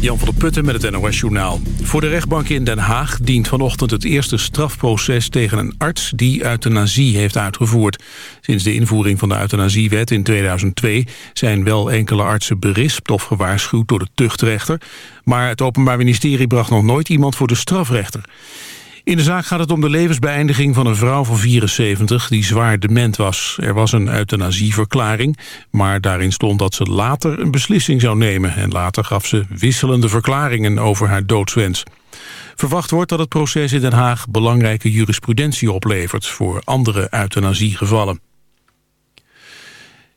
Jan van der Putten met het NOS Journaal. Voor de rechtbank in Den Haag dient vanochtend het eerste strafproces tegen een arts die euthanasie heeft uitgevoerd. Sinds de invoering van de euthanasiewet in 2002 zijn wel enkele artsen berispt of gewaarschuwd door de tuchtrechter. Maar het Openbaar Ministerie bracht nog nooit iemand voor de strafrechter. In de zaak gaat het om de levensbeëindiging van een vrouw van 74 die zwaar dement was. Er was een euthanasieverklaring, maar daarin stond dat ze later een beslissing zou nemen. En later gaf ze wisselende verklaringen over haar doodswens. Verwacht wordt dat het proces in Den Haag belangrijke jurisprudentie oplevert voor andere euthanasiegevallen.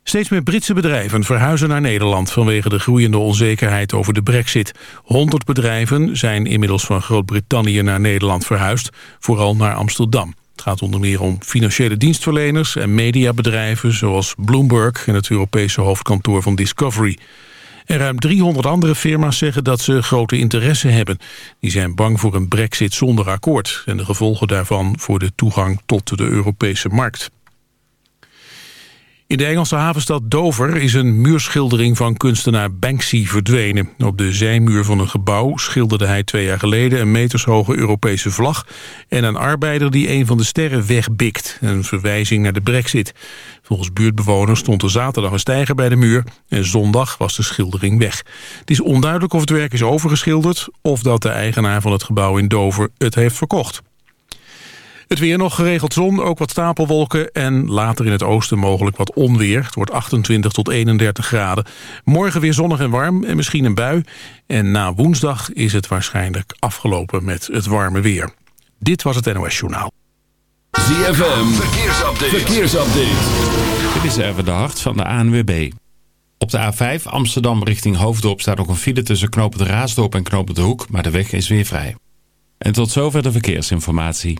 Steeds meer Britse bedrijven verhuizen naar Nederland vanwege de groeiende onzekerheid over de brexit. 100 bedrijven zijn inmiddels van Groot-Brittannië naar Nederland verhuisd, vooral naar Amsterdam. Het gaat onder meer om financiële dienstverleners en mediabedrijven zoals Bloomberg en het Europese hoofdkantoor van Discovery. En ruim 300 andere firma's zeggen dat ze grote interesse hebben. Die zijn bang voor een brexit zonder akkoord en de gevolgen daarvan voor de toegang tot de Europese markt. In de Engelse havenstad Dover is een muurschildering van kunstenaar Banksy verdwenen. Op de zijmuur van een gebouw schilderde hij twee jaar geleden een metershoge Europese vlag en een arbeider die een van de sterren wegbikt. Een verwijzing naar de brexit. Volgens buurtbewoners stond er zaterdag een stijger bij de muur en zondag was de schildering weg. Het is onduidelijk of het werk is overgeschilderd of dat de eigenaar van het gebouw in Dover het heeft verkocht. Het weer nog geregeld zon, ook wat stapelwolken... en later in het oosten mogelijk wat onweer. Het wordt 28 tot 31 graden. Morgen weer zonnig en warm en misschien een bui. En na woensdag is het waarschijnlijk afgelopen met het warme weer. Dit was het NOS Journaal. ZFM, verkeersupdate. verkeersupdate. Dit is even de hart van de ANWB. Op de A5 Amsterdam richting Hoofddorp staat ook een file tussen Knoop Raasdorp en Knoop de Hoek... maar de weg is weer vrij. En tot zover de verkeersinformatie.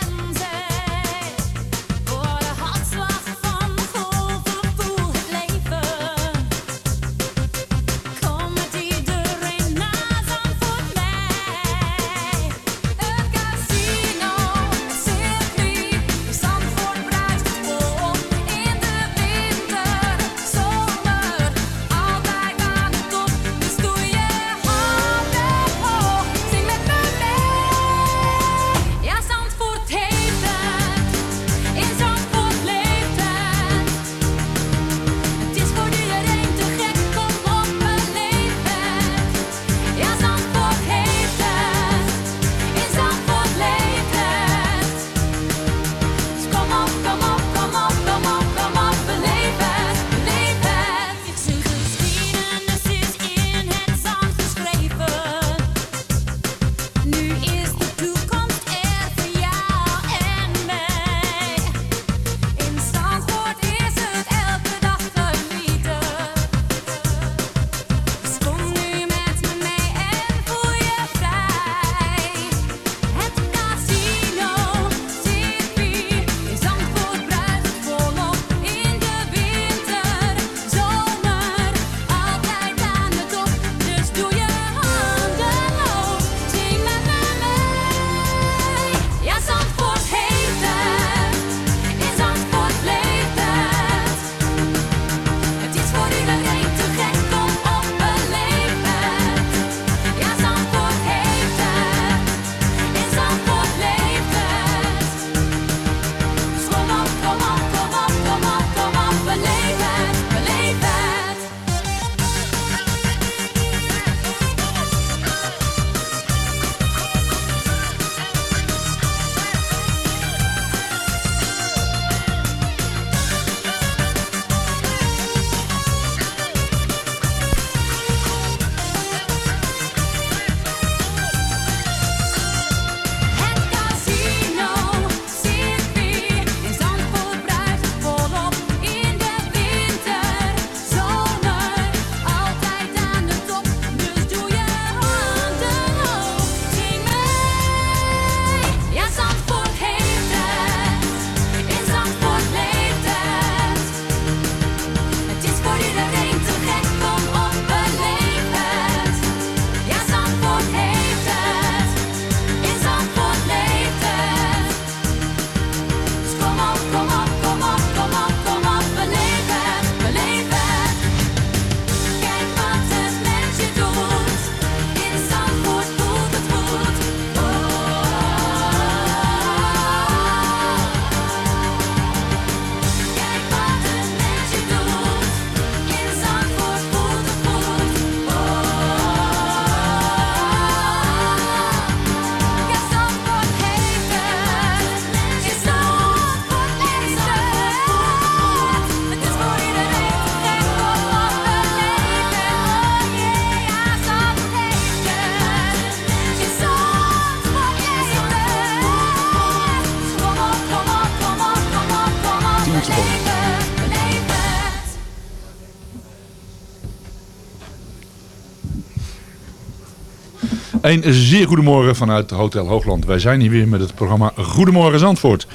Een zeer goedemorgen vanuit Hotel Hoogland. Wij zijn hier weer met het programma Goedemorgen Zandvoort.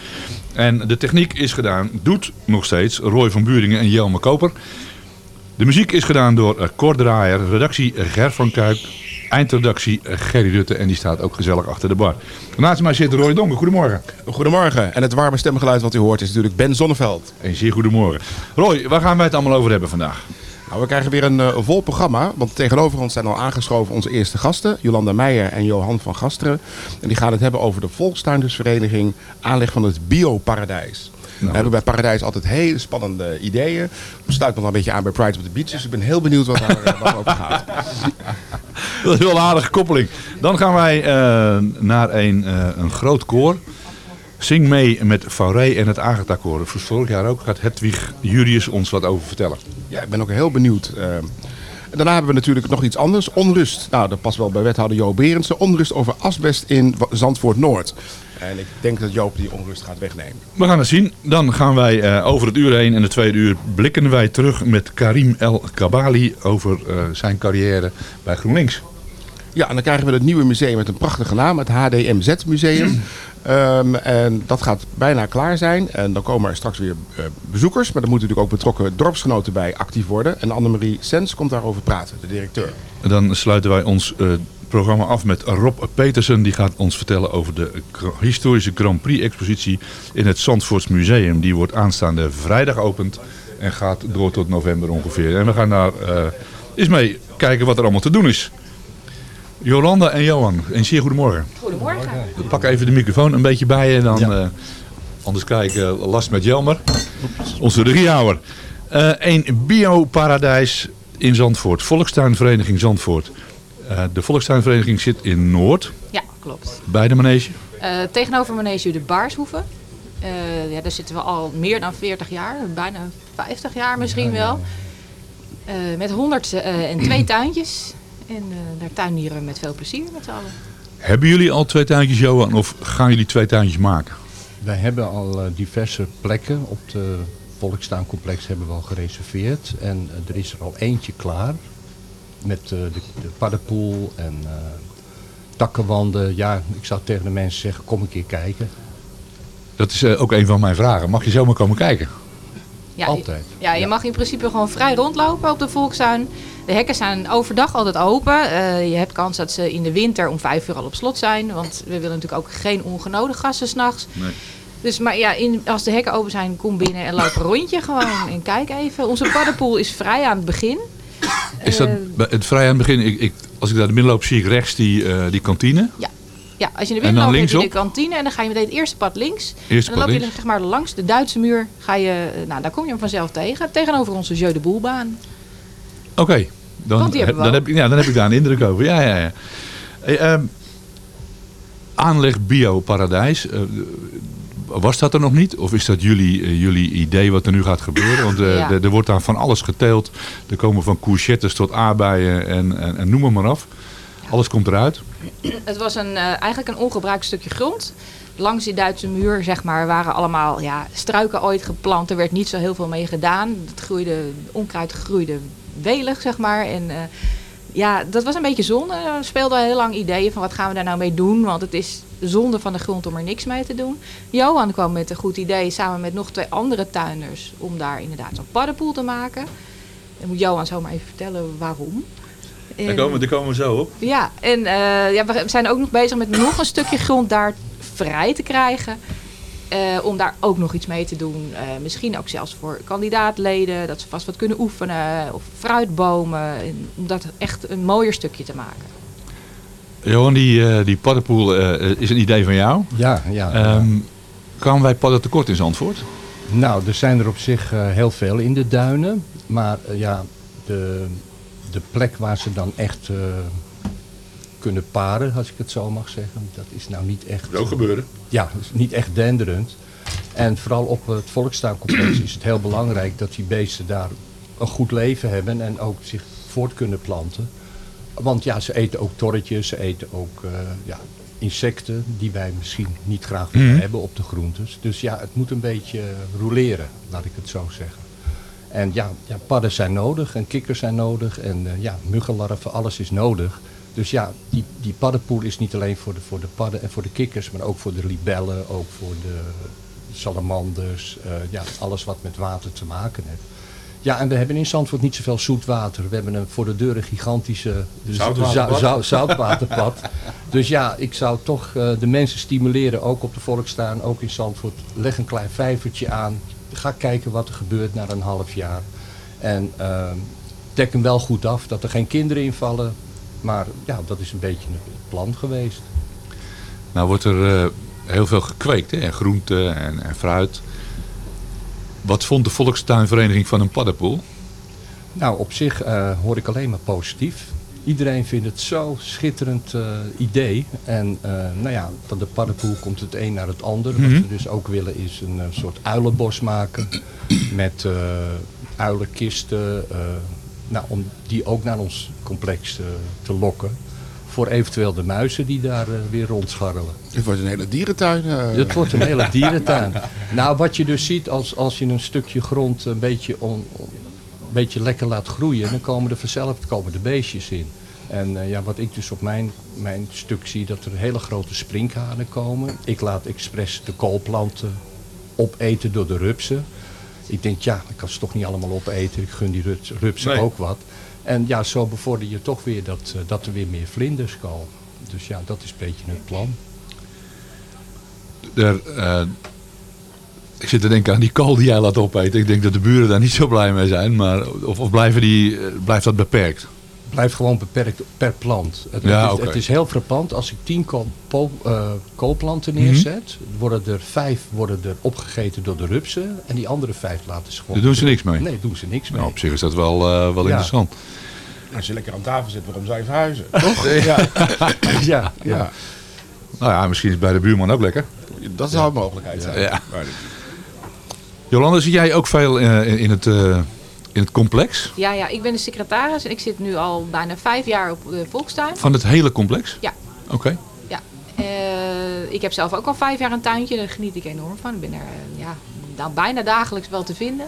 En de techniek is gedaan, doet nog steeds, Roy van Buringen en Jelme Koper. De muziek is gedaan door eh, Cor Draaier, redactie Ger van Kuip, eindredactie Gerry Rutte en die staat ook gezellig achter de bar. Naast mij zit Roy Donker, goedemorgen. Goedemorgen. En het warme stemgeluid wat u hoort is natuurlijk Ben Zonneveld. Een zeer goedemorgen. Roy, waar gaan wij het allemaal over hebben vandaag? Nou, we krijgen weer een eh, vol programma, want tegenover ons zijn al aangeschoven onze eerste gasten, Jolanda Meijer en Johan van Gasteren. En die gaan het hebben over de Volkstuindersvereniging aanleg van het Bioparadijs. We hebben bij Paradijs altijd hele spannende ideeën. Sluit me wel een beetje aan bij Pride of the Beach, dus ik ben heel benieuwd wat daar eh, over gaat. Dat is wel een aardige koppeling. Dan gaan wij eh, naar een, een groot koor. Zing mee met Fauré en het Agatha-koor. Voor vorig jaar ook gaat Hedwig Jurius ons wat over vertellen. Ja, ik ben ook heel benieuwd. eh. Daarna hebben we natuurlijk nog iets anders. Onrust. Nou, dat past wel bij wethouder Joop Berendsen. Onrust over asbest in Wa- Zandvoort Noord. En ik denk dat Joop die onrust gaat wegnemen. We gaan het zien. Dan gaan wij eh, over het uur heen. En de tweede uur blikken wij terug met Karim El Kabali over eh, zijn carrière bij GroenLinks. Ja, en dan krijgen we het nieuwe museum met een prachtige naam, het HDMZ Museum. Ehm, en dat gaat bijna klaar zijn. En dan komen er straks weer eh, bezoekers. Maar dan moeten natuurlijk ook betrokken dorpsgenoten bij actief worden. En Annemarie Sens komt daarover praten, de directeur. En dan sluiten wij ons eh, programma af met Rob Petersen. Die gaat ons vertellen over de historische Grand Prix expositie in het Zandvoorts Museum. Die wordt aanstaande vrijdag geopend en gaat door tot november ongeveer. En we gaan daar eh, eens mee kijken wat er allemaal te doen is. Jolanda en Johan, een zeer goedemorgen. Goedemorgen. Pak even de microfoon een beetje bij je. Dan, eh, anders krijg ik eh, last met Jelmer. Onze regiehouwer. Eh een bioparadijs in Zandvoort. Volkstuinvereniging Zandvoort. Eh, de Volkstuinvereniging zit in Noord. Ja, klopt. Bij de manege. Eh, tegenover Manege de Baarshoeven. Eh, ja, daar zitten we al meer dan 40 jaar, bijna 50 jaar misschien wel. Eh, met 102 tuintjes. En eh, daar tuinieren we met veel plezier met z'n allen. Hebben jullie al twee tuintjes, Johan? Of gaan jullie twee tuintjes maken? Wij hebben al eh, diverse plekken op de Volkstuincomplex hebben we al gereserveerd. En eh, er is er al eentje klaar. Met eh, de, de paddenpoel en eh, takkenwanden. Ja, ik zou tegen de mensen zeggen, kom een keer kijken. Dat is eh, ook een van mijn vragen. Mag je zomaar komen kijken? Ja, Altijd. Ja, je mag in principe gewoon vrij rondlopen op de Volkstuin. De hekken zijn overdag altijd open. Eh, je hebt kans dat ze in de winter om vijf uur al op slot zijn. Want we willen natuurlijk ook geen ongenode gasten s'nachts. Nee. Dus, maar ja, in, als de hekken open zijn, kom binnen en loop een rondje gewoon. En kijk even. Onze paddenpoel is vrij aan het begin. Is dat Eh, het vrij aan het begin? Ik, ik, als ik daar de binnen loop, zie ik rechts die, eh, die kantine. Ja, ja als je naar En binnen loopt, heb je de kantine. En dan ga je meteen het eerste pad links. Eerste en dan loop je zeg maar langs de Duitse muur. Ga je, eh, nou, daar kom je hem vanzelf tegen. Tegenover onze Jeu de Boelbaan. Oké, dan, dan, heb ik, ja, dan heb ik daar een indruk over. Ja, ja, ja. Hey, ehm, aanleg Bioparadijs. eh, was dat er nog niet? Of is dat jullie, eh, jullie idee wat er nu gaat gebeuren? Want eh, Ja. er, er wordt daar van alles geteeld. Er komen van courgettes tot aardbeien en, en, en noem maar, maar af. Alles komt eruit. Het was een, eh, eigenlijk een ongebruikt stukje grond. Langs die Duitse muur zeg maar, waren allemaal ja, struiken ooit geplant. Er werd niet zo heel veel mee gedaan. Het groeide, onkruid groeide welig, zeg maar. En eh, ja, dat was een beetje zonde. Er speelden heel lang ideeën van wat gaan we daar nou mee doen. Want het is zonde van de grond om er niks mee te doen. Johan kwam met een goed idee samen met nog twee andere tuinders. Om daar inderdaad zo'n paddenpoel te maken. Dan moet Johan zomaar even vertellen waarom. Daar En- komen, daar komen we zo op. ja, en eh, ja, we zijn ook nog bezig met nog een stukje grond daar vrij te krijgen. eh, om daar ook nog iets mee te doen. Eh, misschien ook zelfs voor kandidaatleden. Dat ze vast wat kunnen oefenen. Of fruitbomen. en Om dat echt een mooier stukje te maken. Johan, die, eh, die paddenpoel eh, is een idee van jou. Ja, ja. Ehm kwamen wij padden tekort in Zandvoort? Nou, er zijn er op zich eh, heel veel in de duinen. Maar ja, de, de plek waar ze dan echt eh, kunnen paren, als ik het zo mag zeggen, dat is nou niet echt... Zo gebeuren. Ja, is niet echt denderend. En vooral op het volkstuincomplex is het heel belangrijk dat die beesten daar een goed leven hebben en ook zich voort kunnen planten. Want ja, ze eten ook torretjes, ze eten ook eh, ja, insecten die wij misschien niet graag willen Mhm. hebben op de groentes. Dus ja, het moet een beetje roleren, laat ik het zo zeggen. En ja, ja padden zijn nodig en kikkers zijn nodig en eh, ja, muggenlarven, alles is nodig. Dus ja, die, die paddenpoel is niet alleen voor de, voor de padden en voor de kikkers, maar ook voor de libellen, ook voor de salamanders, eh, ja, alles wat met water te maken heeft. Ja, en we hebben in Zandvoort niet zoveel zoet water. We hebben een, voor de deur een gigantische dus Zoutwaterpad. zou- zoutwaterpad. dus ja, ik zou toch eh, de mensen stimuleren, ook op de Volkstaan, ook in Zandvoort. Leg een klein vijvertje aan. Ga kijken wat er gebeurt na een half jaar. En eh, dek hem wel goed af, dat er geen kinderen invallen. Maar ja, dat is een beetje het plan geweest. Nou wordt er eh, heel veel gekweekt, hè? en groente en, en fruit. Wat vond de Volkstuinvereniging van een paddenpoel? Nou, op zich eh, hoor ik alleen maar positief. Iedereen vindt het zo schitterend eh, idee. En eh, nou ja, van de paddenpoel komt het een naar het ander. Wat Mhm. we dus ook willen is een eh, soort uilenbos maken. Met uilenkisten. nou, om die ook naar ons complex te lokken. Voor eventueel de muizen die daar weer rondscharrelen. Het wordt een hele dierentuin. Het wordt een hele dierentuin. Nou, wat je dus ziet als, als je een stukje grond een beetje, on, on- een beetje lekker laat groeien, dan komen er vanzelf komen de beestjes in. En eh, ja, wat ik dus op mijn, mijn stuk zie, dat er hele grote sprinkhanen komen. Ik laat expres de koolplanten opeten door de rupsen. Ik denk, ja, ik kan ze toch niet allemaal opeten. Ik gun die rups- rupsen Nee. ook wat. En ja, zo bevorder je toch weer dat, eh, dat er weer meer vlinders komen. Dus ja, dat is een beetje het plan. Er, eh, ik zit te denken aan die kool die jij laat opeten. Ik denk dat de buren daar niet zo blij mee zijn. Maar, of, of blijven die, eh, blijft dat beperkt? blijft gewoon beperkt per plant. Het, Ja, het, is, het is heel frappant. Als ik tien kool, po- eh, koolplanten Mhm. neerzet, worden er vijf worden er opgegeten door de rupsen. En die andere vijf laten ze gewoon... Daar doen ze niks mee? Nee, doen ze niks mee. Nou, op zich is dat wel, eh, wel Ja. interessant. Als je lekker aan tafel zit, waarom zou je verhuizen? Toch? Ja. ja, Ja. ja. Nou ja, misschien is het bij de buurman ook lekker. Dat zou een mogelijkheid zijn. Jolanda, zit jij ook veel eh, in, in het, eh, in het complex? Ja, ja, ik ben de secretaris en ik zit nu al bijna vijf jaar op de Volkstuin. Van het hele complex? Ja. Oké. Ja. Eh, ik heb zelf ook al vijf jaar een tuintje, daar geniet ik enorm van. Ik ben er ja, nou, bijna dagelijks wel te vinden.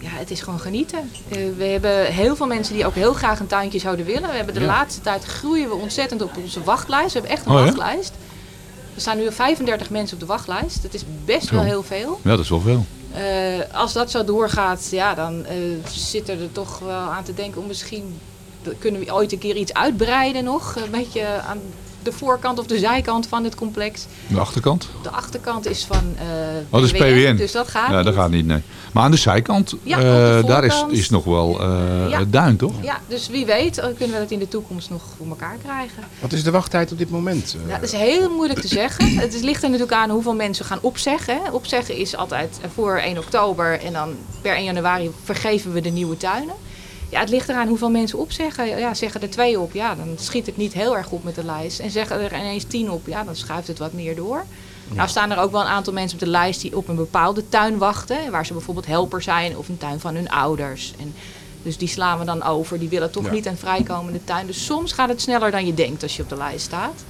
Ja, het is gewoon genieten. We hebben heel veel mensen die ook heel graag een tuintje zouden willen. We hebben de Ja. laatste tijd groeien we ontzettend op onze wachtlijst. We hebben echt een Oh ja? Er staan nu 35 mensen op de wachtlijst. Dat is best wel heel veel. Ja, dat is wel veel. Eh, als dat zo doorgaat, ja, dan eh zit er toch wel aan te denken om misschien kunnen we ooit een keer iets uitbreiden nog. Een beetje aan de voorkant of de zijkant van het complex. De achterkant? De achterkant is van Oh, dat is PWN. Dus dat gaat Ja, dat gaat niet, nee. Maar aan de zijkant, Ja, eh, daar is, is nog wel eh, Ja. duin, toch? Ja, dus wie weet kunnen we dat in de toekomst nog voor elkaar krijgen. Wat is de wachttijd op dit moment? Eh, Ja, dat is heel moeilijk te zeggen. Het is, ligt er natuurlijk aan hoeveel mensen gaan opzeggen. Opzeggen is altijd voor 1 oktober en dan per 1 januari vergeven we de nieuwe tuinen. Ja, het ligt eraan hoeveel mensen opzeggen. Ja, zeggen er twee op, ja, dan schiet het niet heel erg op met de lijst. En zeggen er ineens tien op, ja, dan schuift het wat meer door. Nou staan er ook wel een aantal mensen op de lijst die op een bepaalde tuin wachten. Waar ze bijvoorbeeld helper zijn of een tuin van hun ouders. En dus die slaan we dan over. Die willen toch Ja. niet een vrijkomende tuin. Dus soms gaat het sneller dan je denkt als je op de lijst staat.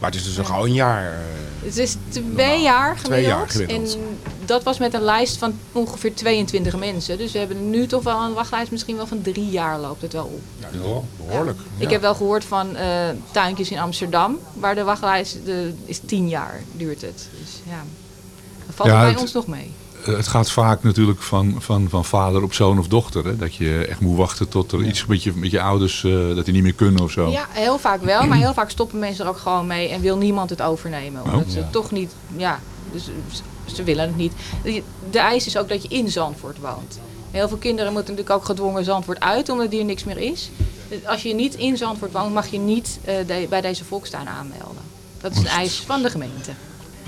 Maar het is dus al gauw een jaar. eh, Het is twee jaar gemiddeld. Twee jaar gemiddeld. En dat was met een lijst van ongeveer 22 mensen. Dus we hebben nu toch wel een wachtlijst misschien wel van drie jaar loopt het wel op. ja, behoorlijk. Ik heb wel gehoord van eh, tuintjes in Amsterdam, waar de wachtlijst de, is tien jaar duurt het. Dus ja, dat valt Ja, bij het- ons nog mee. Eh, Het gaat vaak natuurlijk van, van, van vader op zoon of dochter. Hè? Dat je echt moet wachten tot er iets met je, met je ouders, eh, dat die niet meer kunnen of zo. Ja, heel vaak wel, maar heel vaak stoppen mensen er ook gewoon mee en wil niemand het overnemen. Omdat Oh. ze Ja. toch niet, ja, dus ze- ze willen het niet. De eis is ook dat je in Zandvoort woont. Heel veel kinderen moeten natuurlijk ook gedwongen Zandvoort uit, omdat hier niks meer is. Als je niet in Zandvoort woont, mag je niet eh, de- bij deze volkstuin aanmelden. Dat is een eis van de gemeente.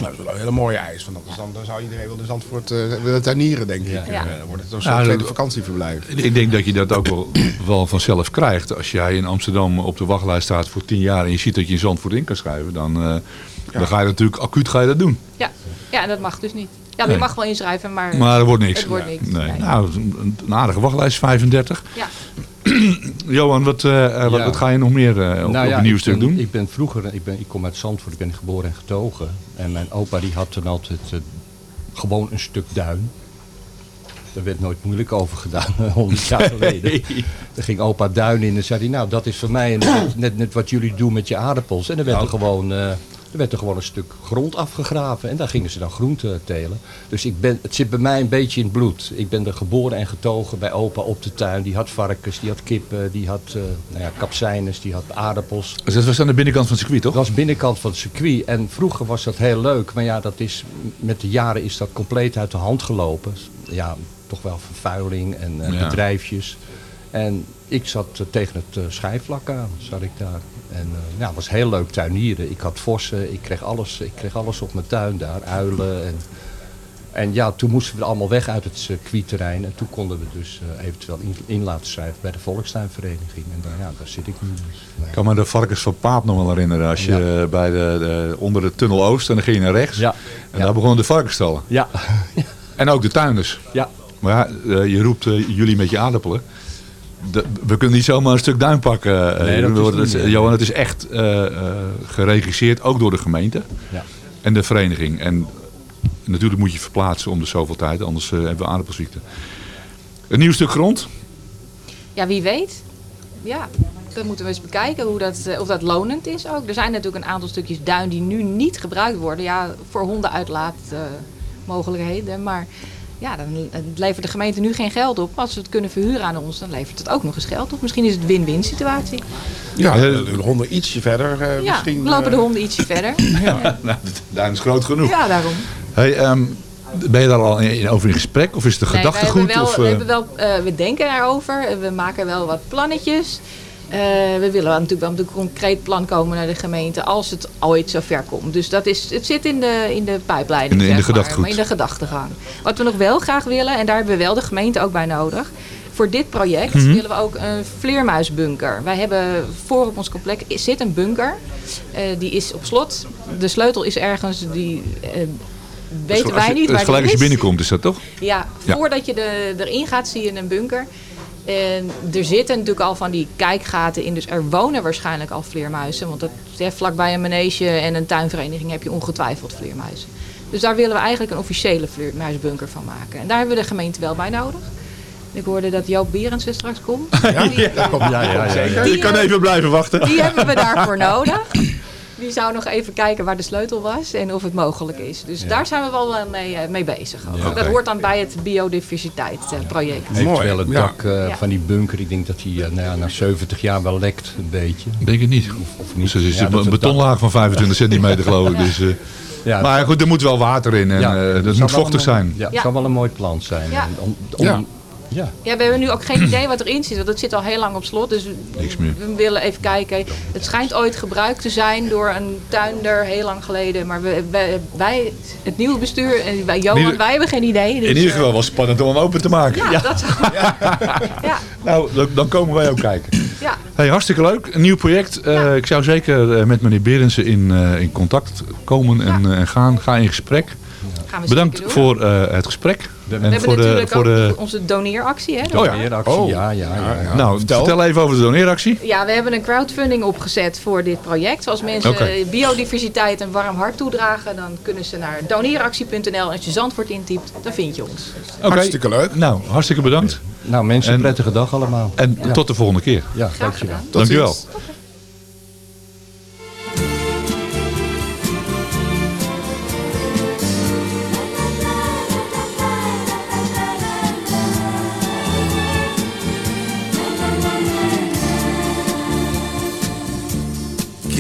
Nou, dat is wel een hele mooie eis. Want dan, dan zou iedereen wel de Zandvoort eh willen tuinieren, denk ik. Ja. Eh, dan wordt het soort tweede vakantieverblijf. Ik denk dat je dat ook wel, wel vanzelf krijgt. Als jij in Amsterdam op de wachtlijst staat voor tien jaar en je ziet dat je in Zandvoort in kan schrijven, dan, eh, dan ga je natuurlijk acuut ga je dat doen. Ja, ja en dat mag dus niet. Ja, Nee. je mag wel inschrijven, maar, Maar er wordt niks. het wordt niks. Nee. Nee. Nou, een, een aardige wachtlijst, 35. Ja. Johan, wat, eh, eh, wat, Ja. wat ga je nog meer eh, op, Nou een nieuw stuk ben, doen? Ik ben vroeger, ik, ben, ik kom uit Zandvoort, ik ben geboren en getogen. En mijn opa die had dan altijd gewoon een stuk duin. daar werd nooit moeilijk over gedaan, honderd jaar geleden. Er ging opa Duin in en zei hij, nou dat is voor mij net, net, net wat jullie doen met je aardappels. En dan werd, er, gewoon, eh, er werd er gewoon een stuk grond afgegraven en daar gingen ze dan groente telen. Dus ik ben, het zit bij mij een beetje in het bloed. Ik ben er geboren en getogen bij opa op de tuin. Die had varkens, die had kippen, die had uh, nou ja, kapsijnes, die had aardappels. Dus dat was aan de binnenkant van het circuit, toch? Dat was binnenkant van het circuit. En vroeger was dat heel leuk. Maar ja, dat is, met de jaren is dat compleet uit de hand gelopen. Ja, toch wel vervuiling en uh, Ja. bedrijfjes. En ik zat uh, tegen het schijfvlak aan, zat ik daar. En uh, ja, het was heel leuk tuinieren. Ik had vossen, ik kreeg alles, ik kreeg alles op mijn tuin daar, uilen. En, en ja, toen moesten we allemaal weg uit het circuitterrein. En toen konden we dus uh, eventueel in, in, laten schrijven bij de Volkstuinvereniging. En daar, ja, daar zit ik nu dus. Ik kan me de varkens van Paap nog wel herinneren. Als je ja. bij de, de, onder de tunnel Oost en dan ging je naar rechts. Ja. En daar begonnen de varkensstallen. Ja. en ook de tuinders. Ja. Maar ja, je roept uh, jullie met je aardappelen. De, we kunnen niet zomaar een stuk duin pakken. Nee, dat is het, Johan, het is echt uh, geregisseerd, ook door de gemeente ja. en de vereniging. En natuurlijk moet je verplaatsen om de zoveel tijd, anders hebben we aardappelziekte. Een nieuw stuk grond? Ja, wie weet. Ja, dat moeten we eens bekijken hoe dat, of dat lonend is ook. Er zijn natuurlijk een aantal stukjes duin die nu niet gebruikt worden. Ja, voor hondenuitlaatmogelijkheden. Maar ja, dan levert de gemeente nu geen geld op. Als ze het kunnen verhuren aan ons, dan levert het ook nog eens geld op. Misschien is het een win-win situatie. Ja, de honden ietsje verder uh, ja, misschien. lopen de honden ietsje verder. ja, nou, daar is groot genoeg. Ja, daarom. Hey, um, ben je daar al in, over in gesprek? Of is de nee, gedachte goed? Wel, of, uh... we, hebben wel, uh, we denken daarover. We maken wel wat plannetjes. Uh, we willen natuurlijk wel met een concreet plan komen naar de gemeente als het ooit zover komt. Dus dat is, het zit in de, in de pijpleiding. In de, in de maar, gedachtegoed. Maar in de gedachtegang. Wat we nog wel graag willen, en daar hebben we wel de gemeente ook bij nodig. Voor dit project mm -hmm. willen we ook een vleermuisbunker. Wij hebben voor op ons complex zit een bunker. Uh, die is op slot. De sleutel is ergens, die uh, weten dus wij je, niet dus waar gelijk als je binnenkomt is dat toch? Ja, voordat ja. je de, erin gaat zie je een bunker. En er zitten natuurlijk al van die kijkgaten in. Dus er wonen waarschijnlijk al vleermuizen. Want dat, ja, vlakbij een manege en een tuinvereniging heb je ongetwijfeld vleermuizen. Dus daar willen we eigenlijk een officiële vleermuisbunker van maken. En daar hebben we de gemeente wel bij nodig. Ik hoorde dat Joop Berends er straks komt. Ja, die, ja, ja, ja, ja. Je kan even blijven wachten. Die hebben we daarvoor nodig. Die zou nog even kijken waar de sleutel was en of het mogelijk is. Dus ja. daar zijn we wel mee, mee bezig. Ja, okay. Dat hoort dan bij het biodiversiteitsproject. Uh, Eventueel het dak uh, ja. van die bunker, ik denk dat die uh, nou na 70 jaar wel lekt een beetje. Ik denk het niet. Of, of niet. Dus het is een betonlaag van 25 centimeter geloof ik. Dus, ja, maar goed, er moet wel water in en ja, dat moet vochtig een, zijn. Ja, het zou wel een mooi plant zijn. Om, om, ja. Ja. we hebben nu ook geen idee wat erin zit. Want het zit al heel lang op slot. Dus Niks meer. we willen even kijken. Het schijnt ooit gebruikt te zijn door een tuinder heel lang geleden. Maar we, wij, wij, het nieuwe bestuur en wij, Johan, ieder, wij hebben geen idee. Dus, in ieder geval was het spannend om hem open te maken. Ja, ja. dat zou... ja. Nou, dan, komen wij ook kijken. Ja. Hey, hartstikke leuk. Een nieuw project. Uh, ja. Ik zou zeker uh, met meneer Berensen in, uh, in contact komen en, en gaan. Ga in gesprek. Bedankt voor het gesprek. We, en hebben voor natuurlijk de, voor ook de... onze doneeractie. Hè? Oh ja. Doneeractie, oh. ja, ja, ja, ja. Nou, vertel. vertel. even over de doneeractie. Ja, we hebben een crowdfunding opgezet voor dit project. Als mensen okay. biodiversiteit een warm hart toedragen, dan kunnen ze naar doneeractie.nl. Als je Zandvoort intypt, dan vind je ons. Okay. Hartstikke leuk. Nou, hartstikke bedankt. Nou, mensen, en, prettige dag allemaal. En ja. tot de volgende keer. Ja, dankjewel. Dankjewel.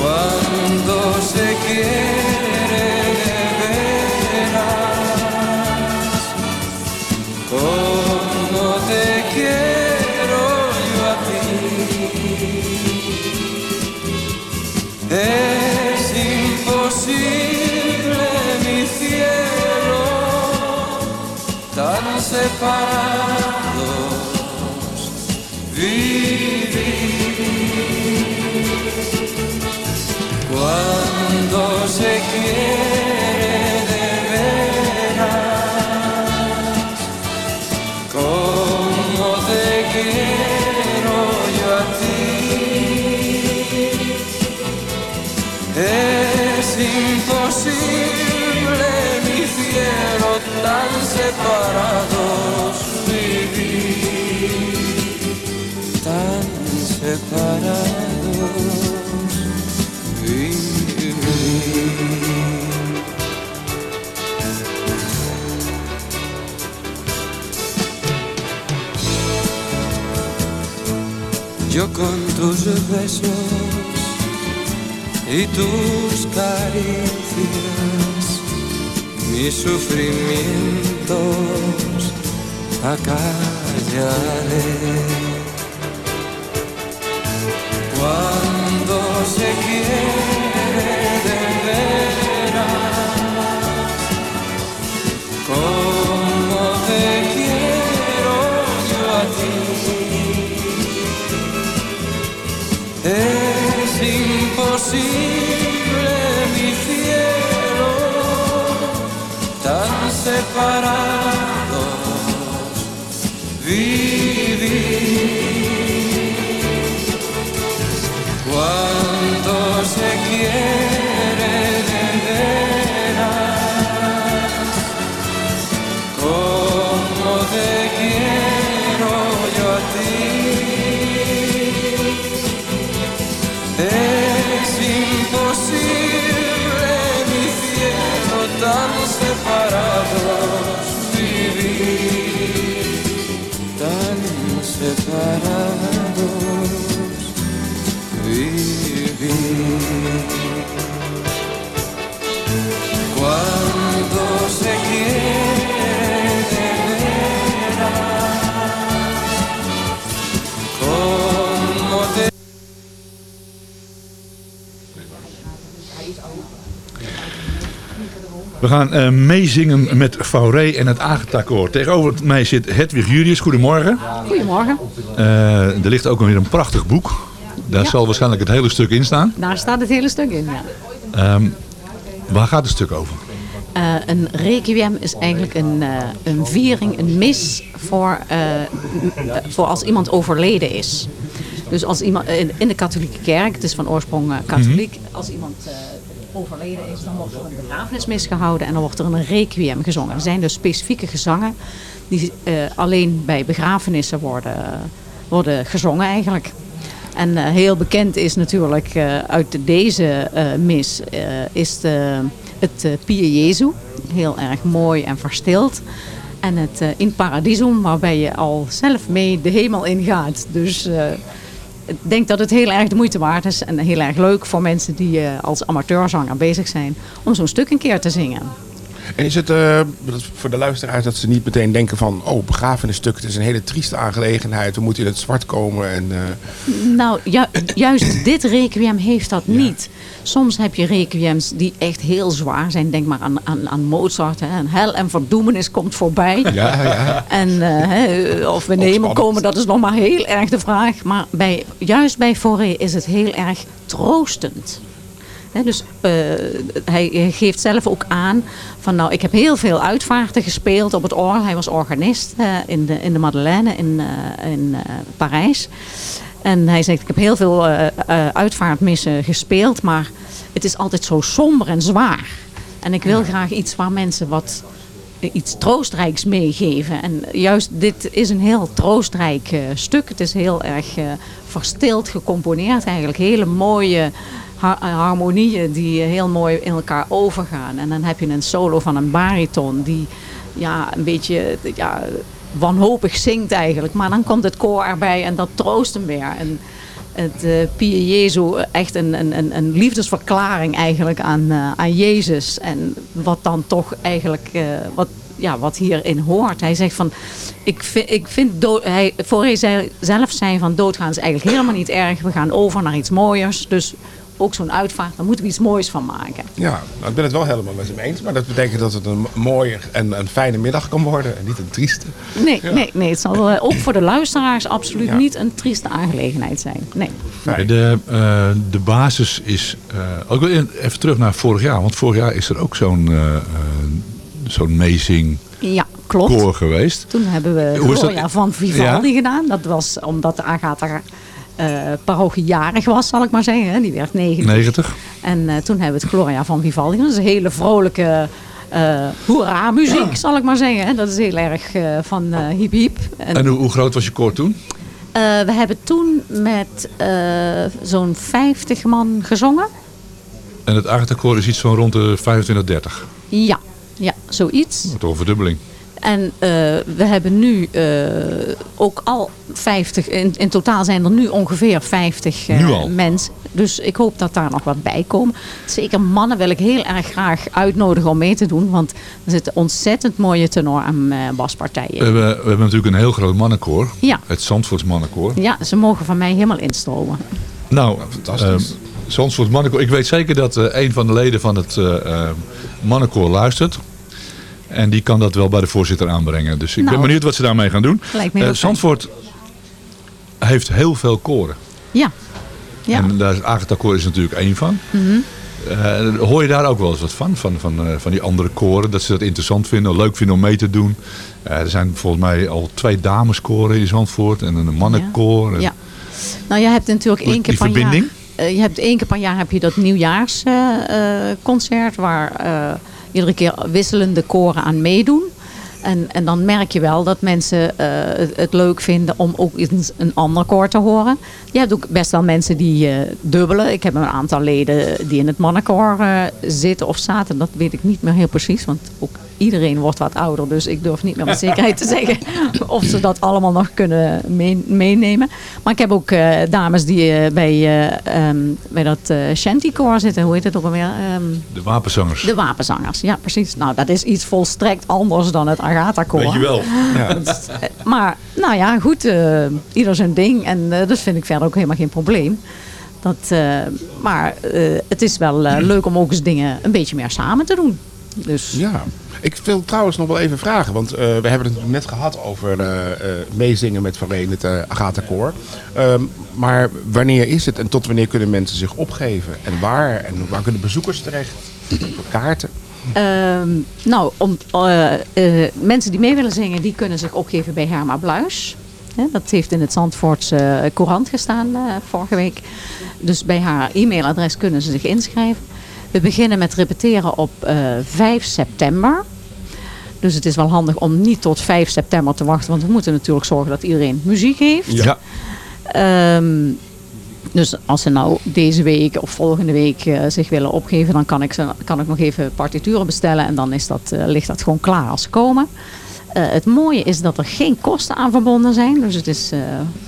Cuando se quiere de veras, como te quiero yo a ti, es imposible mi cielo separados τους βέσσους ή τους καρύφιας μη σου φρυμίντος αγκαλιάρες see. da da We gaan eh, meezingen met Fauré en het Agatha-koor. Tegenover mij zit Hedwig Julius. Goedemorgen. Goedemorgen. Eh, er ligt ook weer een prachtig boek. Daar zal waarschijnlijk het hele stuk in staan. Daar staat het hele stuk in, ja. Ehm, waar gaat het stuk over? Eh, een requiem is eigenlijk een, een viering, een mis voor, voor als iemand overleden is. Dus als iemand in, in de katholieke kerk, het is van oorsprong katholiek, als iemand overleden is, dan wordt er een begrafenismis gehouden en dan wordt er een requiem gezongen. Er zijn dus specifieke gezangen die eh, alleen bij begrafenissen worden, worden gezongen eigenlijk. En eh, heel bekend is natuurlijk eh, uit deze mis is de, het Pie Jezu. Heel erg mooi en verstild. En het In Paradisum, waarbij je al zelf mee de hemel ingaat. Dus ik denk dat het heel erg de moeite waard is. En heel erg leuk voor mensen die eh, als amateurzanger bezig zijn. Om zo'n stuk een keer te zingen. En is het eh, voor de luisteraars dat ze niet meteen denken van... oh, begrafenisstuk, het is een hele trieste aangelegenheid. We moeten in het zwart komen. En, eh, Nou, ju- juist dit requiem heeft dat niet. Soms heb je requiems die echt heel zwaar zijn. Denk maar aan, aan, aan Mozart. Hè. En hel en verdoemenis komt voorbij. Ja, ja. En eh, hè, of we nemen komen, dat is nog maar heel erg de vraag. Maar bij, juist bij Fauré is het heel erg troostend. Dus eh, hij, geeft zelf ook aan van nou, ik heb heel veel uitvaarten gespeeld op het orgel. Hij was organist in, de, in de Madeleine in, eh, in Parijs. En hij zegt, ik heb heel veel eh, eh, uitvaartmissen gespeeld, maar het is altijd zo somber en zwaar. En ik wil graag iets waar mensen wat iets troostrijks meegeven. En juist dit is een heel troostrijk eh, stuk. Het is heel erg eh, verstild gecomponeerd eigenlijk. Hele mooie ha- eh, harmonieën die eh, heel mooi in elkaar overgaan. En dan heb je een solo van een bariton die ja, een beetje ja, wanhopig zingt eigenlijk. Maar dan komt het koor erbij en dat troost hem weer. En het uh, Pie Jezu, echt een, een, een- liefdesverklaring eigenlijk aan, eh, aan Jezus. En wat dan toch eigenlijk, eh, wat, ja, wat hierin hoort. Hij zegt van, ik vind, ik vind dood, hij, voor hij zelf zei van doodgaan is eigenlijk helemaal niet erg. We gaan over naar iets mooiers. Dus ook zo'n uitvaart, daar moeten we iets moois van maken. Ja, nou, ik ben het wel helemaal met hem eens. Maar dat betekent dat het een mooie en een fijne middag kan worden. En niet een trieste. Nee, Ja. nee, nee het zal eh, ook voor de luisteraars absoluut Ja. niet een trieste aangelegenheid zijn. Nee. De, eh, de basis is... eh, ook even terug naar vorig jaar. Want vorig jaar is er ook zo'n eh, eh, zo'n amazing Ja, klopt. koor geweest. Toen hebben we? Gloria van Vivaldi Ja? gedaan. Dat was omdat de Agatha eh parochie jarig was, zal ik maar zeggen. hè. Die werd 90. 90. En eh, toen hebben we het Gloria van Vivaldi. Dat is een hele vrolijke eh hoera-muziek, zal ik maar zeggen. hè. Dat is heel erg van hiep hiep. En, En hoe, hoe groot was je koor toen? we hebben toen met zo'n 50 man gezongen. En het Agatha-koor is iets van rond de 25, 30. Ja, ja zoiets. Toch een verdubbeling. En eh, we hebben nu eh, ook al 50, in, in totaal zijn er nu ongeveer 50 eh, Nu al? mensen. Dus ik hoop dat daar nog wat bij komen. Zeker mannen wil ik heel erg graag uitnodigen om mee te doen. Want er zitten ontzettend mooie tenor- en eh, baspartijen. We hebben, we hebben natuurlijk een heel groot mannenkoor. Ja. Het Zandvoorts mannenkoor. Ja, ze mogen van mij helemaal instromen. Nou, fantastisch. eh, Zandvoort mannenkoor. Ik weet zeker dat een van de leden van het eh, eh, mannenkoor luistert. En die kan dat wel bij de voorzitter aanbrengen. Dus ik Nou. ben benieuwd wat ze daarmee gaan doen. Fijn. Zandvoort heeft heel veel koren. Ja. ja. En daar is Agatha koor is natuurlijk één van. Mhm. Eh, hoor je daar ook wel eens wat van? Van, van, eh, van die andere koren. Dat ze dat interessant vinden, leuk vinden om mee te doen. Er zijn volgens mij al twee dameskoren in Zandvoort. En een mannenkoor. En- Ja. Nou, je hebt natuurlijk één keer per verbinding? jaar. je hebt één keer per jaar heb je dat nieuwjaarsconcert waar iedere keer wisselende koren aan meedoen. En, en dan merk je wel dat mensen eh, het, leuk vinden om ook eens een ander koor te horen. Je hebt ook best wel mensen die eh, dubbelen. Ik heb een aantal leden die in het mannenkoor eh, zitten of zaten. Dat weet ik niet meer heel precies, want ook iedereen wordt wat ouder. Dus ik durf niet meer met zekerheid te zeggen of ze dat allemaal nog kunnen mee- meenemen. Maar ik heb ook eh, dames die eh, bij, eh, ehm, bij dat shantykoor zitten. Hoe heet het ook alweer? Ehm, De wapenzangers. de wapenzangers, ja precies. Nou, dat is iets volstrekt anders dan het Agatha-koor. Weet je wel. Ja. Maar, nou ja, goed. ieder zijn ding. En dat vind ik verder ook helemaal geen probleem. Dat, maar het is wel leuk om ook eens dingen een beetje meer samen te doen. Dus Ja. Ik wil trouwens nog wel even vragen, want eh, we hebben het net gehad over eh, eh, meezingen met Vereen, het Agatha Koor. Ehm, maar wanneer is het en tot wanneer kunnen mensen zich opgeven? En waar? En waar kunnen bezoekers terecht? Kaarten? Ehm, nou, om, mensen die mee willen zingen, die kunnen zich opgeven bij Herma Bluis. Dat heeft in het Zandvoortse Courant gestaan vorige week. Dus bij haar e-mailadres kunnen ze zich inschrijven. We beginnen met repeteren op eh, 5 september. Dus het is wel handig om niet tot 5 september te wachten. Want we moeten natuurlijk zorgen dat iedereen muziek heeft. Ja. Ehm, dus als ze nou deze week of volgende week eh, zich willen opgeven, dan kan ik, ze, kan ik nog even partituren bestellen en dan is dat, eh, ligt dat gewoon klaar als ze komen. Eh, het mooie is dat er geen kosten aan verbonden zijn. Dus het is eh,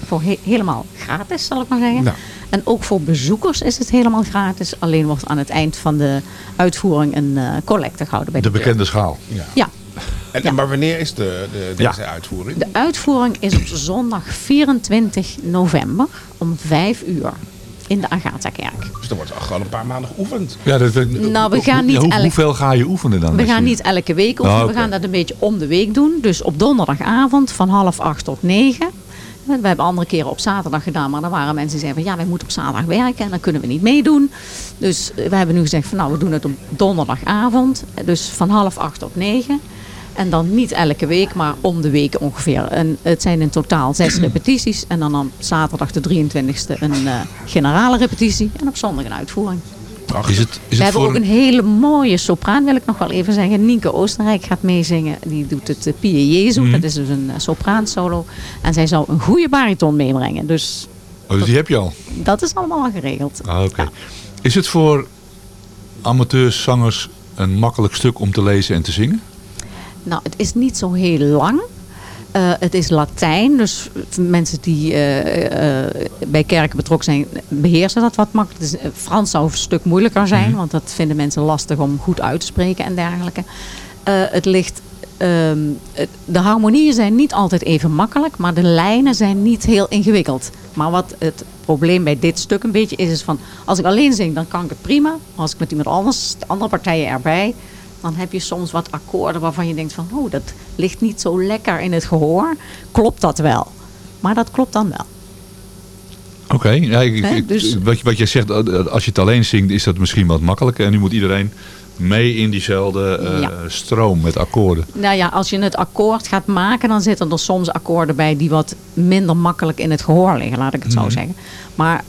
voor he- helemaal gratis, zal ik maar zeggen. Nou. En ook voor bezoekers is het helemaal gratis. Alleen wordt aan het eind van de uitvoering een eh, collecte gehouden bij de, De bekende schaal. Ja. Ja. En, en maar wanneer is de, de, deze uitvoering? De uitvoering is op zondag 24 november om 5 uur in de Agatha-kerk. Dus er wordt al gewoon een paar maanden geoefend. Ja, dat, Nou, we gaan niet hoe, elk- Hoeveel ga je oefenen dan? We gaan je- niet elke week oefenen. Ah, oké. We gaan dat een beetje om de week doen. Dus op donderdagavond van half acht tot negen. We hebben andere keren op zaterdag gedaan. Maar er waren mensen die zeiden van ja, wij moeten op zaterdag werken. En dan kunnen we niet meedoen. Dus we hebben nu gezegd van nou, we doen het op donderdagavond. Dus van half acht tot negen. En dan niet elke week, maar om de week ongeveer. En het zijn in totaal zes repetities. En dan op zaterdag de 23e een eh, generale repetitie. En op zondag een uitvoering. Is het, is We het hebben voor ook een hele mooie sopraan, wil ik nog wel even zeggen. Nienke Oostenrijk gaat meezingen. Die doet het uh, Pie Jezu. Mhm. Dat is dus een uh, sopraansolo. En zij zou een goede bariton meebrengen. Dus Oh, dus die heb je al? dat is allemaal al geregeld. Ah, oké. Is het voor amateurs, zangers een makkelijk stuk om te lezen en te zingen? Nou, het is niet zo heel lang. Uh, het is Latijn, dus mensen die uh, uh, bij kerken betrokken zijn, beheersen dat wat makkelijk. Dus, Frans zou een stuk moeilijker zijn, mm. want dat vinden mensen lastig om goed uit te spreken en dergelijke. het ligt, um, de harmonieën zijn niet altijd even makkelijk, maar de lijnen zijn niet heel ingewikkeld. Maar wat het probleem bij dit stuk een beetje is, is van als ik alleen zing, dan kan ik het prima. Maar als ik met iemand anders, de andere partijen erbij, dan heb je soms wat akkoorden waarvan je denkt van, oh, dat ligt niet zo lekker in het gehoor. Klopt dat wel? Maar dat klopt dan wel. Oké, ja, dus- wat, je, wat jij zegt, als je het alleen zingt, is dat misschien wat makkelijker. En nu moet iedereen mee in diezelfde eh, Ja. stroom met akkoorden. Nou ja, als je het akkoord gaat maken, dan zitten er soms akkoorden bij die wat minder makkelijk in het gehoor liggen, laat ik het zo Mhm. zeggen. Maar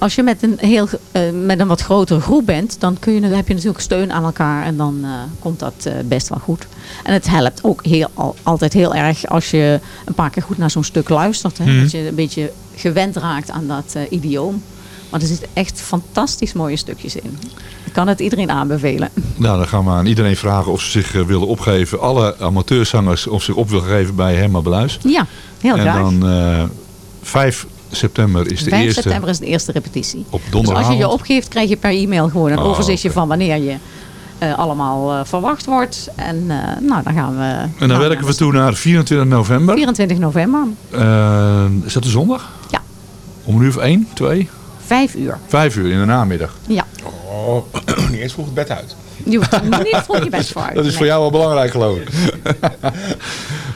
als je met een, heel, eh, met een wat grotere groep bent, dan, kun je, dan heb je natuurlijk steun aan elkaar en dan eh, komt dat eh, best wel goed. En het helpt ook heel, al- altijd heel erg als je een paar keer goed naar zo'n stuk luistert. Hè, Mhm. Dat je een beetje gewend raakt aan dat idioom. Maar er zitten echt fantastisch mooie stukjes in. Ik kan het iedereen aanbevelen. Nou, dan gaan we aan iedereen vragen of ze zich willen opgeven. Alle amateurzangers of zich op willen geven bij Herma Beluis. Ja, heel en graag. dan eh 5 september is de 5 eerste. september is de eerste repetitie. Op Dus als je je opgeeft, krijg je per e-mail gewoon een Oh, overzichtje van wanneer je eh, allemaal eh, verwacht wordt. En eh, nou, dan gaan we... En dan werken we toe naar 24 november. 24 november, is dat een zondag? Ja. Om een uur of 1, 2? 5 uur. 5 uur in de namiddag. Ja, Oh, niet eens vroeg het bed uit. je hoeft niet vroeg je bed voor uit. Dat is voor jou wel belangrijk, geloof ik.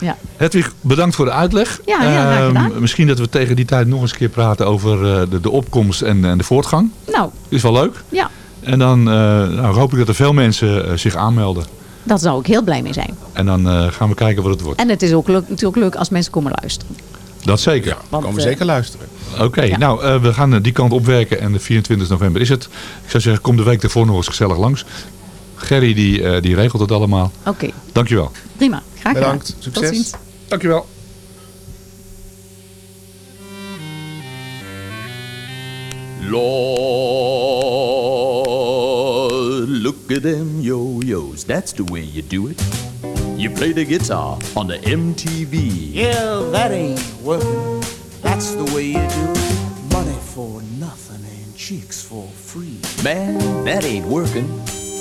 Ja. Hedwig, bedankt voor de uitleg. Ja, Ehm, gedaan. misschien dat we tegen die tijd nog eens een keer praten over eh, de, de opkomst en, en de voortgang. Nou, Is wel leuk. ja, En dan eh, nou, hoop ik dat er veel mensen eh, zich aanmelden. daar zou ik heel blij mee zijn. En dan eh, gaan we kijken wat het wordt. En het is ook leuk, natuurlijk leuk als mensen komen luisteren. Dat zeker. Want, Komen we eh, zeker luisteren. Oké, Ja. nou eh, we gaan eh, die kant opwerken en de 24 november is het. Ik zou zeggen, kom de week ervoor nog eens gezellig langs. Gerry die, eh, die regelt het allemaal. Oké, Dankjewel. prima. Graag gedaan. Bedankt. Succes. Tot ziens. Dankjewel. Lord, look at them yo-yos. That's the way you do it. You play the guitar on the MTV. Yeah, that ain't working. That's the way you do it. Money for nothing and chicks for free. Man, that ain't working.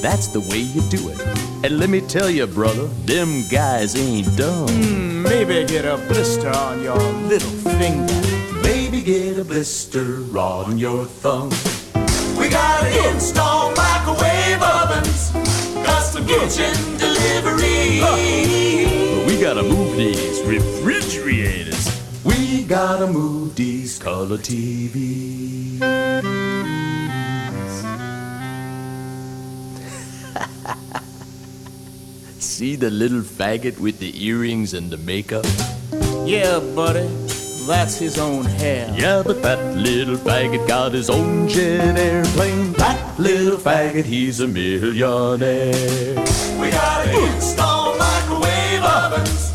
That's the way you do it. And let me tell you, brother, them guys ain't dumb. Hmm, maybe get a blister on your little finger. Maybe get a blister on your thumb. We gotta install microwave ovens, custom kitchen delivery. But we gotta move these refrigerators. We gotta move these color TVs. See the little faggot with the earrings and the makeup? Yeah, buddy, that's his own hair. Yeah, but that little faggot got his own jet airplane. That little faggot, he's a millionaire. We gotta install microwave ovens,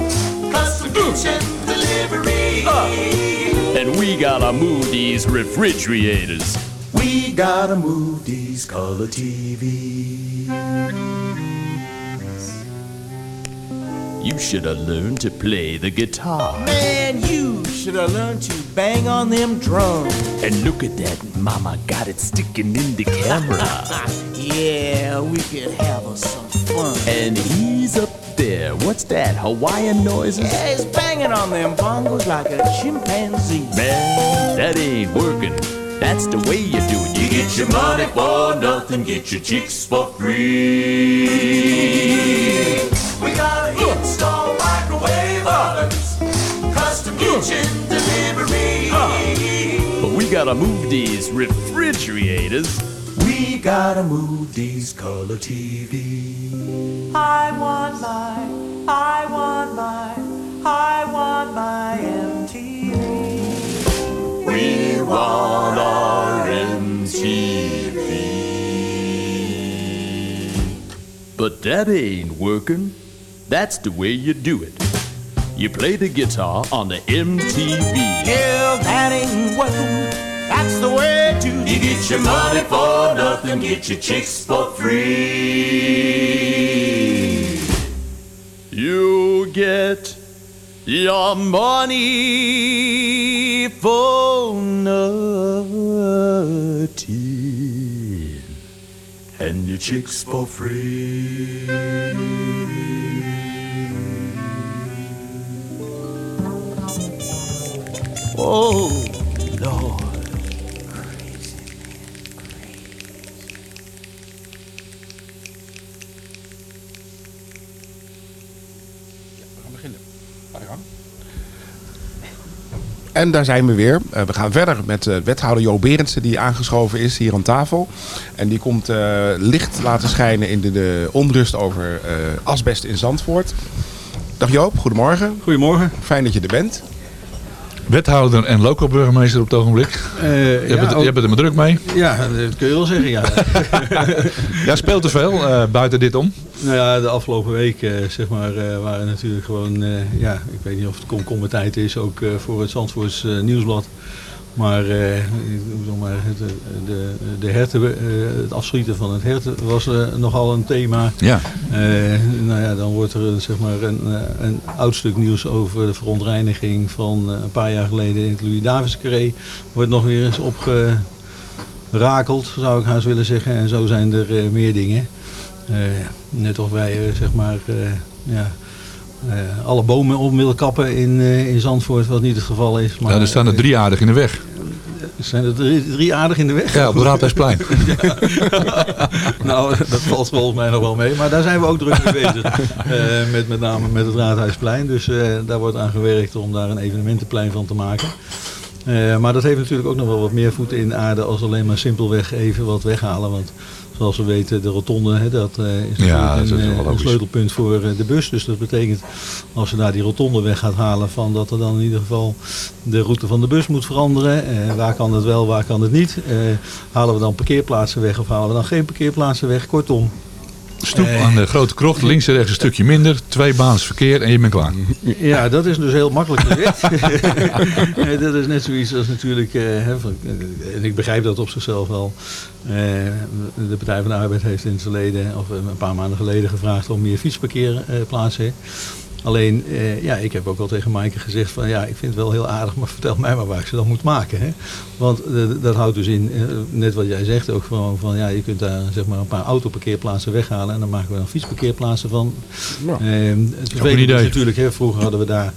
custom kitchen delivery. Ah. And we gotta move these refrigerators. We gotta move these color TVs. You should have learned to play the guitar. Man, you should have learned to bang on them drums. And look at that, mama got it sticking in the camera. Yeah, we could have us some fun. and he's up there. What's that? Hawaiian noises? Yeah, he's banging on them bongos like a chimpanzee. Man, that ain't working. That's the way you do it. You get your money for nothing, get your chicks for free. We gotta install microwave ovens, custom kitchen delivery. But we gotta move these refrigerators. We gotta move these color TVs. I want my, I want my, I want my MTV. We want our MTV. But that ain't working. That's the way you do it. You play the guitar on the MTV. Yeah, that ain't working. That's the way to You get your money for nothing, get your chicks for free. You get your money for nothing, and your chicks for free. Oh, Lord. En daar zijn we weer. Eh, we gaan verder met uh, wethouder Jo Berendsen die aangeschoven is hier aan tafel. En die komt eh, licht laten schijnen in de, onrust over asbest in Zandvoort. Dag Joop, goedemorgen. Goedemorgen. Fijn dat je er bent. Wethouder en local burgemeester op het ogenblik. je, ja, bent, ook- je bent er maar druk mee. Ja, dat kun je wel zeggen, ja. Ja, speelt er veel eh, buiten dit om? nou ja, de afgelopen week eh, zeg maar, eh, waren natuurlijk gewoon, eh, ja, ik weet niet of het komkommertijd is, ook eh, voor het Zandvoorts eh, Nieuwsblad. Maar, eh, maar het, eh, de, de herten, eh, het afschieten van het herten was eh, nogal een thema. Ja. Eh, nou ja, dan wordt er zeg maar een, een oud stuk nieuws over de verontreiniging van een paar jaar geleden in het Louis Davis Carré. Wordt nog weer eens opgerakeld, zou ik haast willen zeggen. En zo zijn er meer dingen. Eh, net of wij zeg maar ja, eh, alle bomen op willen kappen in, eh, in Zandvoort, wat niet het geval is. Maar, ja, er staan er drie aardig in de weg. zijn er drie, drie aardig in de weg? Ja, op het Raadhuisplein. Ja. nou, dat valt volgens mij nog wel mee. Maar daar zijn we ook druk mee bezig. Eh, met, met name met het Raadhuisplein. Dus eh, daar wordt aan gewerkt om daar een evenementenplein van te maken. Eh, maar dat heeft natuurlijk ook nog wel wat meer voeten in de aarde als alleen maar simpelweg even wat weghalen. Want zoals we weten, de rotonde, hè, dat eh, is Ja, dat een, eh, een sleutelpunt voor eh, de bus. Dus dat betekent, als je daar die rotonde weg gaat halen, van dat er dan in ieder geval de route van de bus moet veranderen. Waar kan het wel, waar kan het niet? Halen we dan parkeerplaatsen weg of halen we dan geen parkeerplaatsen weg? Kortom. Stoep aan de Grote Krocht, links en rechts een stukje minder. Twee baans verkeer en je bent klaar. Ja, dat is dus heel makkelijk gezegd. Dat is net zoiets als natuurlijk, eh, hè, van, eh, en ik begrijp dat op zichzelf wel. Eh, de Partij van de Arbeid heeft in het verleden, of een paar maanden geleden gevraagd om meer fietsparkeerplaatsen. Alleen, eh, ja, ik heb ook al tegen Maaike gezegd van ja, ik vind het wel heel aardig, maar vertel mij maar waar ik ze dan moet maken. Hè? Want eh, dat houdt dus in, eh, net wat jij zegt ook gewoon van ja, je kunt daar zeg maar een paar autoparkeerplaatsen weghalen en dan maken we dan fietsparkeerplaatsen van. Ja. Eh, het vervelende is natuurlijk, hè, vroeger hadden we daar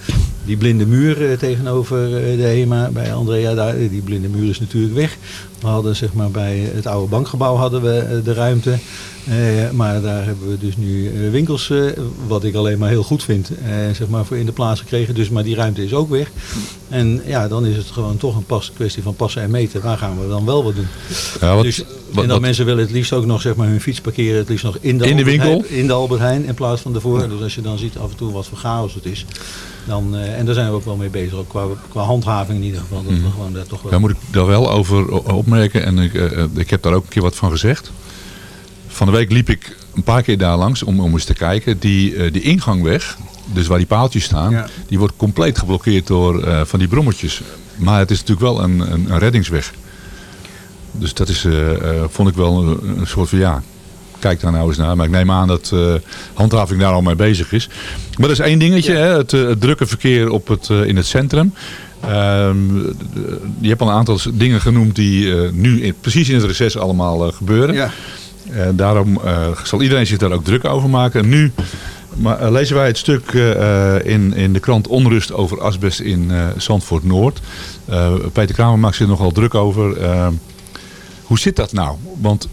die blinde muur eh, tegenover eh, de HEMA bij Andrea. Daar, eh, die blinde muur is natuurlijk weg. We hadden zeg maar bij het oude bankgebouw hadden we de ruimte. Eh, maar daar hebben we dus nu winkels, wat ik alleen maar heel goed vind, zeg maar voor in de plaats gekregen. Dus, maar die ruimte is ook weg. En ja, dan is het gewoon toch een pas, kwestie van passen en meten. Waar gaan we dan wel wat doen? Ja, wat- dus, en dan wat- mensen willen het liefst ook nog zeg maar, hun fiets parkeren, het liefst nog in de, In de Albert winkel? Heijn- in de Albert Heijn in plaats van ervoor. Dus als je dan ziet af en toe wat voor chaos het is. Dan, eh, en daar zijn we ook wel mee bezig, ook qua, qua handhaving in ieder geval. Dat we Mhm. gewoon daar toch wel... Daar moet ik daar wel over opmerken. En ik, eh, eh, ik heb daar ook een keer wat van gezegd. Van de week liep ik een paar keer daar langs om, om eens te kijken. Die, die ingangweg, dus waar die paaltjes staan, Ja. die wordt compleet geblokkeerd door van die brommetjes. Maar het is natuurlijk wel een, een, een reddingsweg. Dus dat is, vond ik wel een, een soort van ja. Kijk daar nou eens naar. Maar ik neem aan dat eh, handhaving daar al mee bezig is. Maar dat is één dingetje. Hè, het, eh, het drukke verkeer op het, eh, in het centrum. Ehm, je hebt al een aantal dingen genoemd die nu in- precies in het reces allemaal gebeuren. Ja. Daarom zal iedereen zich daar ook druk over maken. En nu maar, lezen wij het stuk in, in de krant Onrust over asbest in Zandvoort Noord. Peter Kramer maakt zich er nogal druk over. Eh, hoe zit dat nou? Want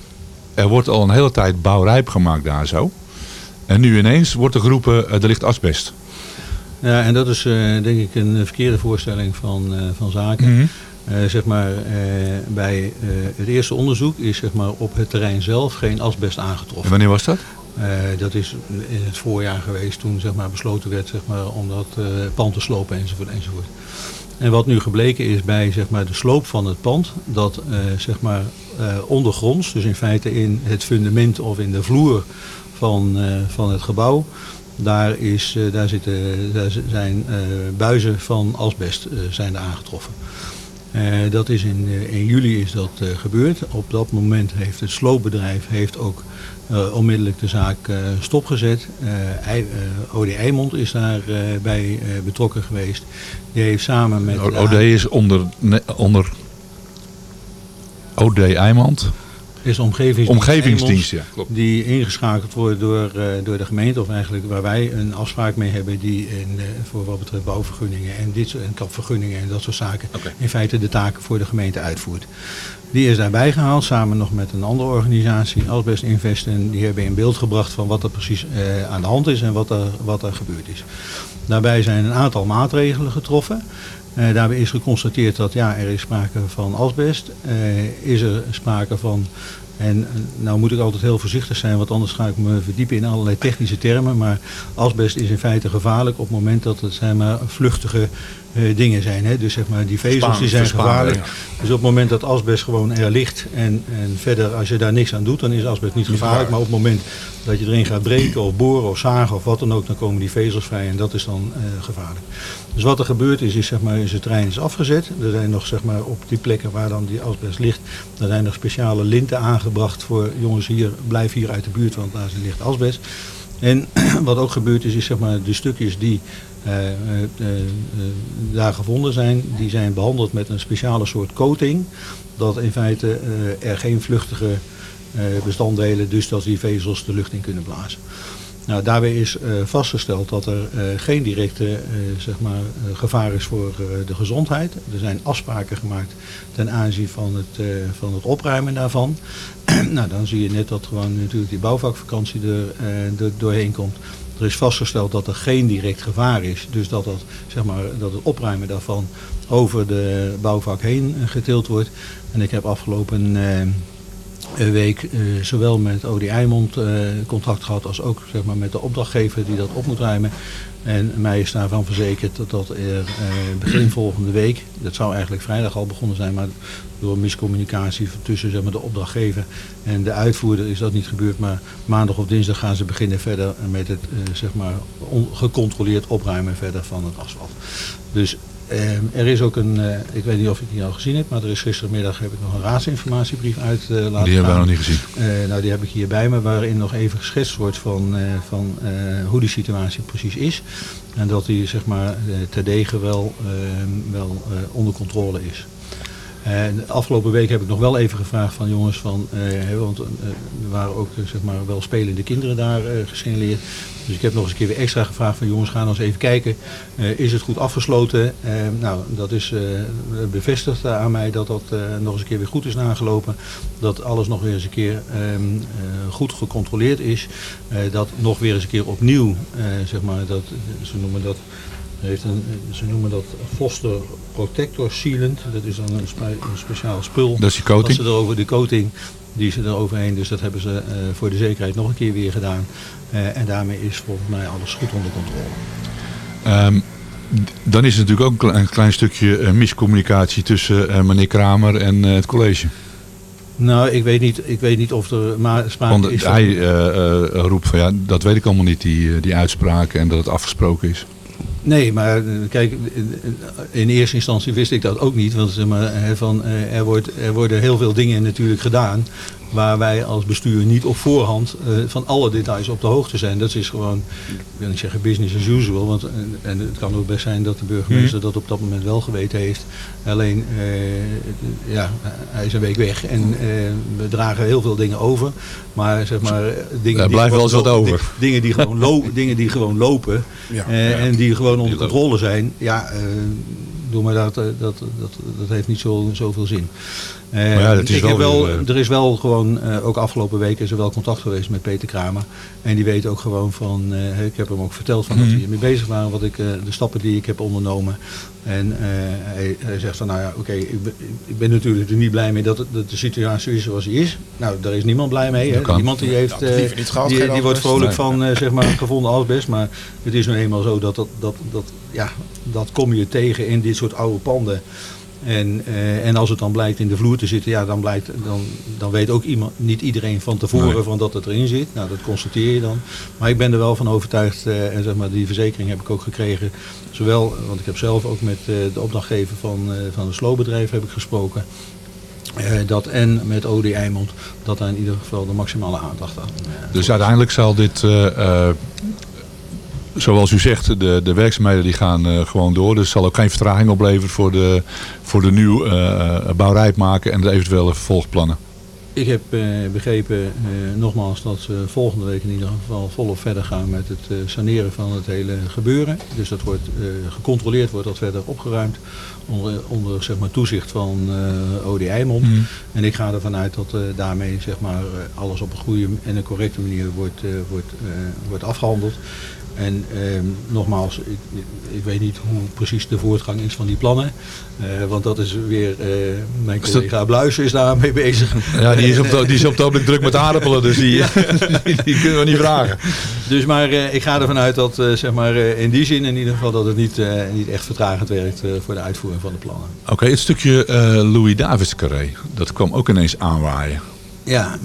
er wordt al een hele tijd bouwrijp gemaakt daar zo. En nu ineens wordt er geroepen, eh, er ligt asbest. Ja, en dat is eh, denk ik een verkeerde voorstelling van, eh, van zaken. Mhm. Zeg maar, bij het eerste onderzoek is zeg maar, op het terrein zelf geen asbest aangetroffen. En wanneer was dat? Dat is in het voorjaar geweest toen zeg maar, besloten werd zeg maar, om dat pand te slopen enzovoort, enzovoort. En wat nu gebleken is bij zeg maar, de sloop van het pand, dat zeg maar, ondergronds, dus in feite in het fundament of in de vloer van, eh, van het gebouw, daar, is, eh, daar, zitten, daar zijn eh, buizen van asbest eh, zijn aangetroffen. Eh, dat is in, eh, in juli is dat eh, gebeurd. Op dat moment heeft het sloopbedrijf heeft ook eh, onmiddellijk de zaak eh, stopgezet. Eh eh, OD Eimond is daarbij bij eh, betrokken geweest. Die heeft samen met... OD is onder, onder OD Eimond. is omgevingsdienst, Omgevingsdienst, Eimond, ja, klopt. Die ingeschakeld wordt door, eh, door de gemeente, of eigenlijk waar wij een afspraak mee hebben, die in, eh, voor wat betreft bouwvergunningen en, dit, soort- en kapvergunningen en dat soort zaken, in feite de taken voor de gemeente uitvoert. Die is daarbij gehaald, samen nog met een andere organisatie, Asbest Invest, en die hebben in beeld gebracht van wat er precies eh, aan de hand is en wat er, wat er gebeurd is. Daarbij zijn een aantal maatregelen getroffen. Eh, daarbij is geconstateerd dat ja, er is sprake van asbest. Eh, is er sprake van, en eh, nou moet ik altijd heel voorzichtig zijn, want anders ga ik me verdiepen in allerlei technische termen. Maar asbest is in feite gevaarlijk op het moment dat het zeg maar, vluchtige dingen zijn. Hè? Dus zeg maar, die vezels die zijn gevaarlijk. ja. Dus op het moment dat asbest gewoon er ligt en, en verder als je daar niks aan doet, dan is asbest niet gevaarlijk. Maar op het moment dat je erin gaat breken of boren of zagen of wat dan ook, dan komen die vezels vrij en dat is dan eh, gevaarlijk. Dus wat er gebeurd is, is, zeg maar, is het terrein is afgezet. Er zijn nog zeg maar, op die plekken waar dan die asbest ligt, daar zijn nog speciale linten aangebracht voor jongens hier, blijf hier uit de buurt, want daar ligt asbest. En wat ook gebeurd is, is zeg maar, de stukjes die eh, eh, eh, daar gevonden zijn, die zijn behandeld met een speciale soort coating. Dat in feite er geen vluchtige bestanddelen, dus dat die vezels de lucht in kunnen blazen. Nou, daarbij is eh, vastgesteld dat er eh, geen directe eh, zeg maar, gevaar is voor de gezondheid. Er zijn afspraken gemaakt ten aanzien van het, van het opruimen daarvan. nou, dan zie je net dat gewoon natuurlijk die bouwvakvakantie er, doorheen komt. Er is vastgesteld dat er geen direct gevaar is. Dus dat, dat, zeg maar, dat het opruimen daarvan over de bouwvak heen getild wordt. En ik heb afgelopen week eh, zowel met OD Eimond eh, contact gehad als ook zeg maar, met de opdrachtgever die dat op moet ruimen. En mij is daarvan verzekerd dat dat er eh, begin volgende week, dat zou eigenlijk vrijdag al begonnen zijn, maar door miscommunicatie tussen zeg maar, de opdrachtgever en de uitvoerder is dat niet gebeurd. Maar maandag of dinsdag gaan ze beginnen verder met het zeg maar, on- gecontroleerd opruimen verder van het asfalt. Dus er is ook een, eh, ik weet niet of ik die al gezien heb, maar er is gistermiddag heb ik nog een raadsinformatiebrief uit eh, laten Die hebben gaan. nog niet gezien. Eh, nou, die heb ik hier bij me, waarin nog even geschetst wordt van, van hoe die situatie precies is. En dat die zeg maar terdege wel, eh, wel onder controle is. De afgelopen week heb ik nog wel even gevraagd van jongens, van, eh, want eh, er waren ook eh, zeg maar, wel spelende kinderen daar eh gesignaleerd. Dus ik heb nog eens een keer weer extra gevraagd van jongens, ga nou eens even kijken. Eh, is het goed afgesloten? Eh, nou, dat is eh, bevestigd eh, aan mij dat dat eh, nog eens een keer weer goed is nagelopen. Dat alles nog weer eens een keer ehm, eh, goed gecontroleerd is. Eh, dat nog weer eens een keer opnieuw, eh, zeg maar, dat, ze noemen dat heeft een, ze noemen dat Foster Protector Sealant. Dat is dan een, spe- een speciaal spul. Dat is die coating? Dat ze erover, de coating, die ze er overheen. Dus dat hebben ze eh, voor de zekerheid nog een keer weer gedaan. Eh, en daarmee is volgens mij alles goed onder controle. Ehm, dan is er natuurlijk ook een kle- een klein stukje eh, miscommunicatie tussen meneer Kramer en het college. Nou, ik weet niet, ik weet niet of er maar sprake Want is van... hij roept van ja, dat weet ik allemaal niet, die, die uitspraken en dat het afgesproken is. Nee, maar eh, kijk, in eerste instantie wist ik dat ook niet. Want zeg maar, hè, van, eh, er, wordt, er worden heel veel dingen natuurlijk gedaan waar wij als bestuur niet op voorhand eh, van alle details op de hoogte zijn. Dat is gewoon, ik wil niet zeggen business as usual, want en het kan ook best zijn dat de burgemeester dat op dat moment wel geweten heeft. Alleen, eh, ja, hij is een week weg en eh, we dragen heel veel dingen over. Maar zeg maar, dingen Er die gewoon eens wat lo- over. di- Dingen die gewoon, lo- dingen die gewoon lopen Ja. eh, Ja. en die gewoon onder controle zijn. Ja, eh, doe maar dat, eh, dat, dat, dat heeft niet zo, zoveel zin. Eh, Maar ja, dat is ik wel heb wel, eh, er is wel gewoon, eh, ook afgelopen weken is er wel contact geweest met Peter Kramer. En die weet ook gewoon van, eh, ik heb hem ook verteld van dat Mhm. we hiermee bezig waren, wat ik, eh, de stappen die ik heb ondernomen. En eh, hij, hij zegt van, nou ja, oké, ik, ben, ik ben natuurlijk er niet blij mee dat, de situatie is zoals die is. Nou, daar is niemand blij mee. Hè? Niemand die heeft, eh, die, die wordt vrolijk Nee. van, zeg maar, gevonden asbest. Maar het is nu eenmaal zo dat, dat, dat, dat, ja, dat kom je tegen in dit soort oude panden. En, eh, en als het dan blijkt in de vloer te zitten, ja, dan, blijkt, dan, dan weet ook iemand, niet iedereen van tevoren Nee. van dat het erin zit. Nou, dat constateer je dan. Maar ik ben er wel van overtuigd, eh, en zeg maar, die verzekering heb ik ook gekregen. Zowel, want ik heb zelf ook met eh, de opdrachtgever van, van het sloopbedrijf heb ik gesproken. Dat en met OD Eimond, dat daar in ieder geval de maximale aandacht aan. Dus uiteindelijk zal dit, zoals u zegt, de, de werkzaamheden die gaan eh, gewoon door. Dus het zal ook geen vertraging opleveren voor de, voor de nieuw eh bouwrijp maken en de eventuele vervolgplannen. Ik heb eh, begrepen, eh, nogmaals, dat ze volgende week in ieder geval volop verder gaan met het eh, saneren van het hele gebeuren. Dus dat wordt eh, gecontroleerd, wordt dat verder opgeruimd onder, onder zeg maar, toezicht van eh OD Eimond. Mhm. En ik ga ervan uit dat eh, daarmee zeg maar, eh, alles op een goede en een correcte manier wordt, eh, wordt, eh, wordt afgehandeld. En ehm, nogmaals, ik, ik weet niet hoe precies de voortgang is van die plannen. Eh, want dat is weer, eh, mijn collega Bluis is daarmee bezig. Ja, die is op, die is op het ogenblik druk met aardappelen, dus die, die kunnen we niet vragen. Dus maar eh, ik ga ervan uit dat eh, zeg maar, eh, in die zin in ieder geval dat het niet, eh, niet echt vertragend werkt eh, voor de uitvoering van de plannen. Oké, het stukje Louis Davids carré, dat kwam ook ineens aanwaaien. Ja.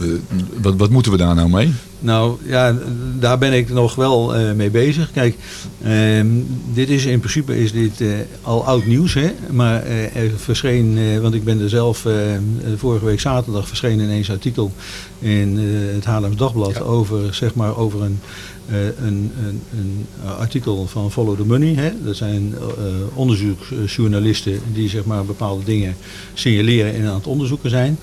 Wat, wat moeten we daar nou mee? Nou ja, daar ben ik nog wel eh, mee bezig. Kijk, ehm, dit is in principe is dit eh, al oud nieuws, hè? maar eh, er verscheen, want ik ben er zelf, vorige week zaterdag verscheen ineens een artikel in het Haarlems Dagblad over, zeg maar, over een, een, een, een artikel van Follow the Money. Hè? Dat zijn onderzoeksjournalisten die zeg maar, bepaalde dingen signaleren en aan het onderzoeken zijn.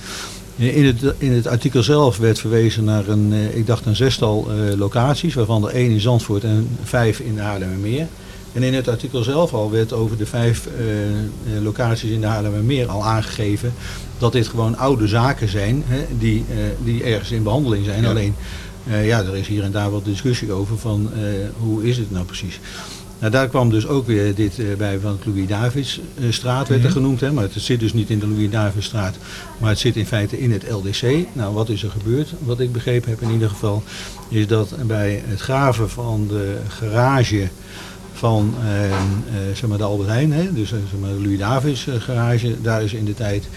In het, in het artikel zelf werd verwezen naar een, eh, ik dacht een zestal eh, locaties, waarvan er één in Zandvoort en vijf in de Haarlemmermeer. En in het artikel zelf al werd over de vijf eh, locaties in de Haarlemmermeer al aangegeven dat dit gewoon oude zaken zijn hè, die, die ergens in behandeling zijn. Ja. Alleen, ja, er is hier en daar wat discussie over van hoe is het nou precies. Nou, daar kwam dus ook weer dit eh, bij van het Louis Davids eh, straat werd er Mhm. genoemd. Hè, maar het zit dus niet in de Louis Davids straat, maar het zit in feite in het LDC. Nou, wat is er gebeurd? Wat ik begrepen heb in ieder geval, is dat bij het graven van de garage van eh, eh, zeg maar de Albert Heijn, hè, dus eh, zeg maar de Louis Davids eh, garage, daar is in de tijd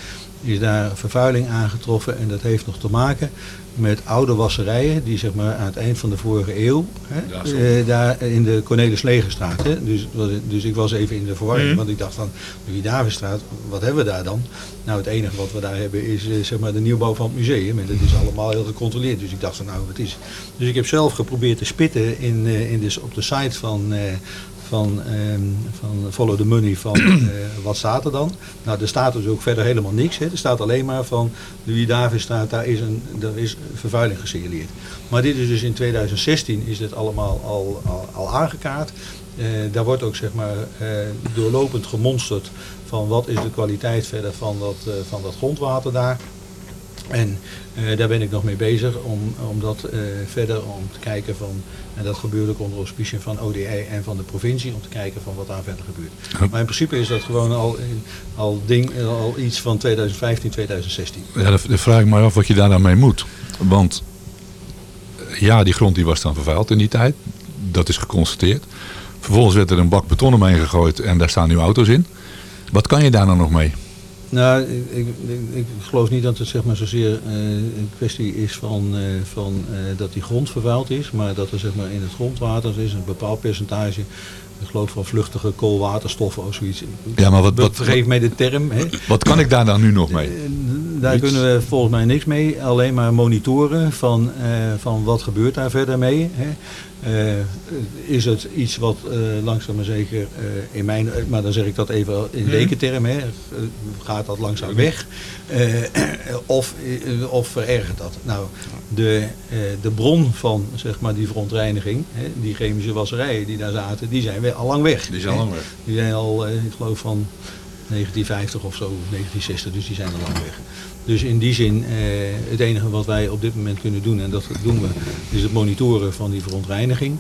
is daar vervuiling aangetroffen en dat heeft nog te maken met oude wasserijen die zeg maar aan het eind van de vorige eeuw hè, Ja, eh, daar in de Cornelis Legerstraat. Hè, dus, dus ik was even in de verwarring, Mhm. want ik dacht van Louis Davidstraat, wat hebben we daar dan? Nou, het enige wat we daar hebben is eh, zeg maar de nieuwbouw van het museum en dat is allemaal heel gecontroleerd. Dus ik dacht van nou, wat is Dus ik heb zelf geprobeerd te spitten in, eh, in de, op de site van, eh, van, ehm, van Follow the Money van eh, wat staat er dan. Nou, er staat dus ook verder helemaal niks. Hè. Er staat alleen maar van Louis Davidstraat, daar is, een, daar is vervuiling gesignaleerd. Maar dit is dus in 2016 is dit allemaal al, al, al aangekaart. Eh, daar wordt ook zeg maar eh, doorlopend gemonsterd van wat is de kwaliteit verder van dat, eh, van dat grondwater daar. En eh, daar ben ik nog mee bezig om, om dat eh, verder om te kijken van, en dat gebeurt ook onder auspiciën van ODE en van de provincie, om te kijken van wat daar verder gebeurt. Maar in principe is dat gewoon al, al, ding, al iets van 2015, 2016. Ja, dan, vraag ik me af wat je daar dan mee moet. Want eh, ja, die grond die was dan vervuild in die tijd. Dat is geconstateerd. Vervolgens werd er een bak beton omheen gegooid en daar staan nu auto's in. Wat kan je daar dan nog mee? Nou, ik, ik, ik- geloof niet dat het zeg maar zozeer eh, een kwestie is van, eh, van eh, dat die grond vervuild is, maar dat er zeg maar in het grondwater is een bepaald percentage, ik geloof van vluchtige koolwaterstoffen of zoiets. Ja, maar wat- wat- vergeef mij de term. Hè. Wat kan ik daar dan nu nog mee? Daar Niets. kunnen we volgens mij niks mee, alleen maar monitoren van, eh, van wat gebeurt daar verder mee. Hè. Eh, is het iets wat eh, langzaam maar zeker eh, in mijn, maar dan zeg ik dat even in Mhm. lekenterm, hè, eh, gaat dat langzaam weg Eh, of, eh, of verergert dat? Nou, de, eh, de bron van zeg maar, die verontreiniging, hè, die chemische wasserijen die daar zaten, die zijn al lang weg. Die zijn al lang weg. Die zijn al, ik geloof van 1950 of zo, of 1960, dus die zijn al lang weg. Dus in die zin, eh, het enige wat wij op dit moment kunnen doen, en dat doen we, is het monitoren van die verontreiniging.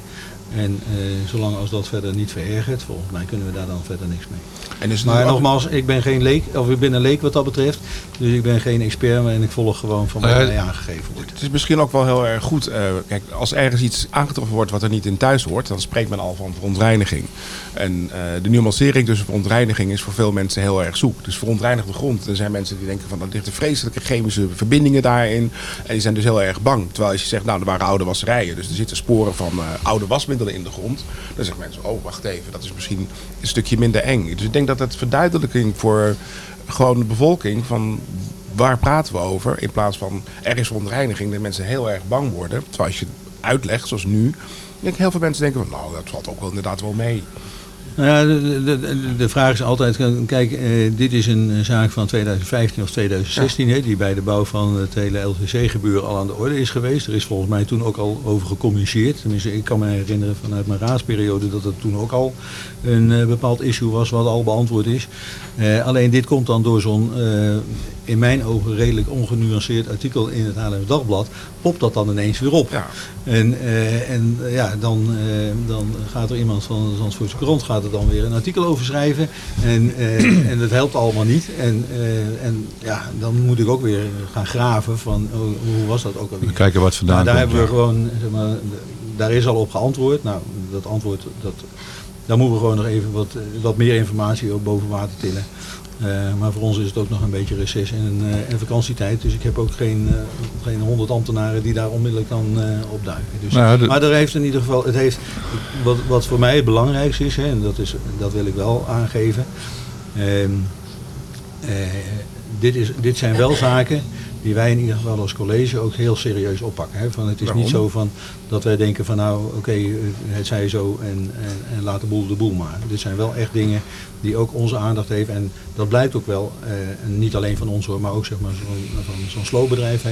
En eh, zolang als dat verder niet verergert, volgens mij kunnen we daar dan verder niks mee. En is maar nogmaals, ik ben geen leek, of ik ben een leek wat dat betreft. Dus ik ben geen expert en ik volg gewoon van wat ja, mij aangegeven wordt. Het is misschien ook wel heel erg goed. eh, kijk, als ergens iets aangetroffen wordt wat er niet in thuis hoort, dan spreekt men al van verontreiniging. En eh, de nuancering tussen verontreiniging is voor veel mensen heel erg zoek. Dus verontreinigde grond, er zijn mensen die denken van er ligt vreselijke chemische verbindingen daarin. En die zijn dus heel erg bang. Terwijl als je zegt, nou er waren oude wasserijen, dus er zitten sporen van eh, oude wasmiddelen in de grond. Dan zeggen mensen, oh wacht even, dat is misschien een stukje minder eng. Dus ik denk dat het verduidelijking voor gewoon de bevolking van waar praten we over? In plaats van er is verontreiniging, dat mensen heel erg bang worden. Terwijl als je het uitlegt, zoals nu, denk heel veel mensen denken van nou, dat valt ook wel inderdaad wel mee. Nou ja, de, de, de- vraag is altijd, kijk, eh, dit is een zaak van 2015 of 2016, hè, die bij de bouw van het hele LTC-gebeuren al aan de orde is geweest. Er is volgens mij toen ook al over gecommuniceerd. Tenminste, ik kan me herinneren vanuit mijn raadsperiode dat het toen ook al een eh, bepaald issue was wat al beantwoord is. Eh, alleen dit komt dan door zo'n, in mijn ogen redelijk ongenuanceerd artikel in het Haarlems Dagblad, popt dat dan ineens weer op. En, eh, en eh, ja, dan, dan gaat er iemand van de Zandvoortse krant gaat er dan weer een artikel over schrijven. En, eh, en dat helpt allemaal niet. En, eh, en ja, dan moet ik ook weer gaan graven van oh, hoe was dat ook alweer. Kijken wat vandaan daar komt, hebben we ja. gewoon, zeg maar, daar is al op geantwoord. Nou, dat antwoord, dat, daar moeten we gewoon nog even wat, wat meer informatie op boven water tillen. Eh, maar voor ons is het ook nog een beetje reces en, eh, en vakantietijd. Dus ik heb ook geen, eh, geen honderd ambtenaren die daar onmiddellijk dan op duiken. Dus, Nou de- Maar er heeft in ieder geval, het heeft, wat, wat voor mij het belangrijkste is, hè, en dat, is, dat wil ik wel aangeven. ehm, eh, dit, is, dit zijn wel zaken die wij in ieder geval als college ook heel serieus oppakken. Hè. Van, het is niet zo van dat wij denken van nou oké, het zij zo en, en, en laat de boel de boel maar. Dit zijn wel echt dingen die ook onze aandacht heeft. En dat blijkt ook wel, eh, niet alleen van ons hoor, maar ook zeg maar, van zo'n sloopbedrijf.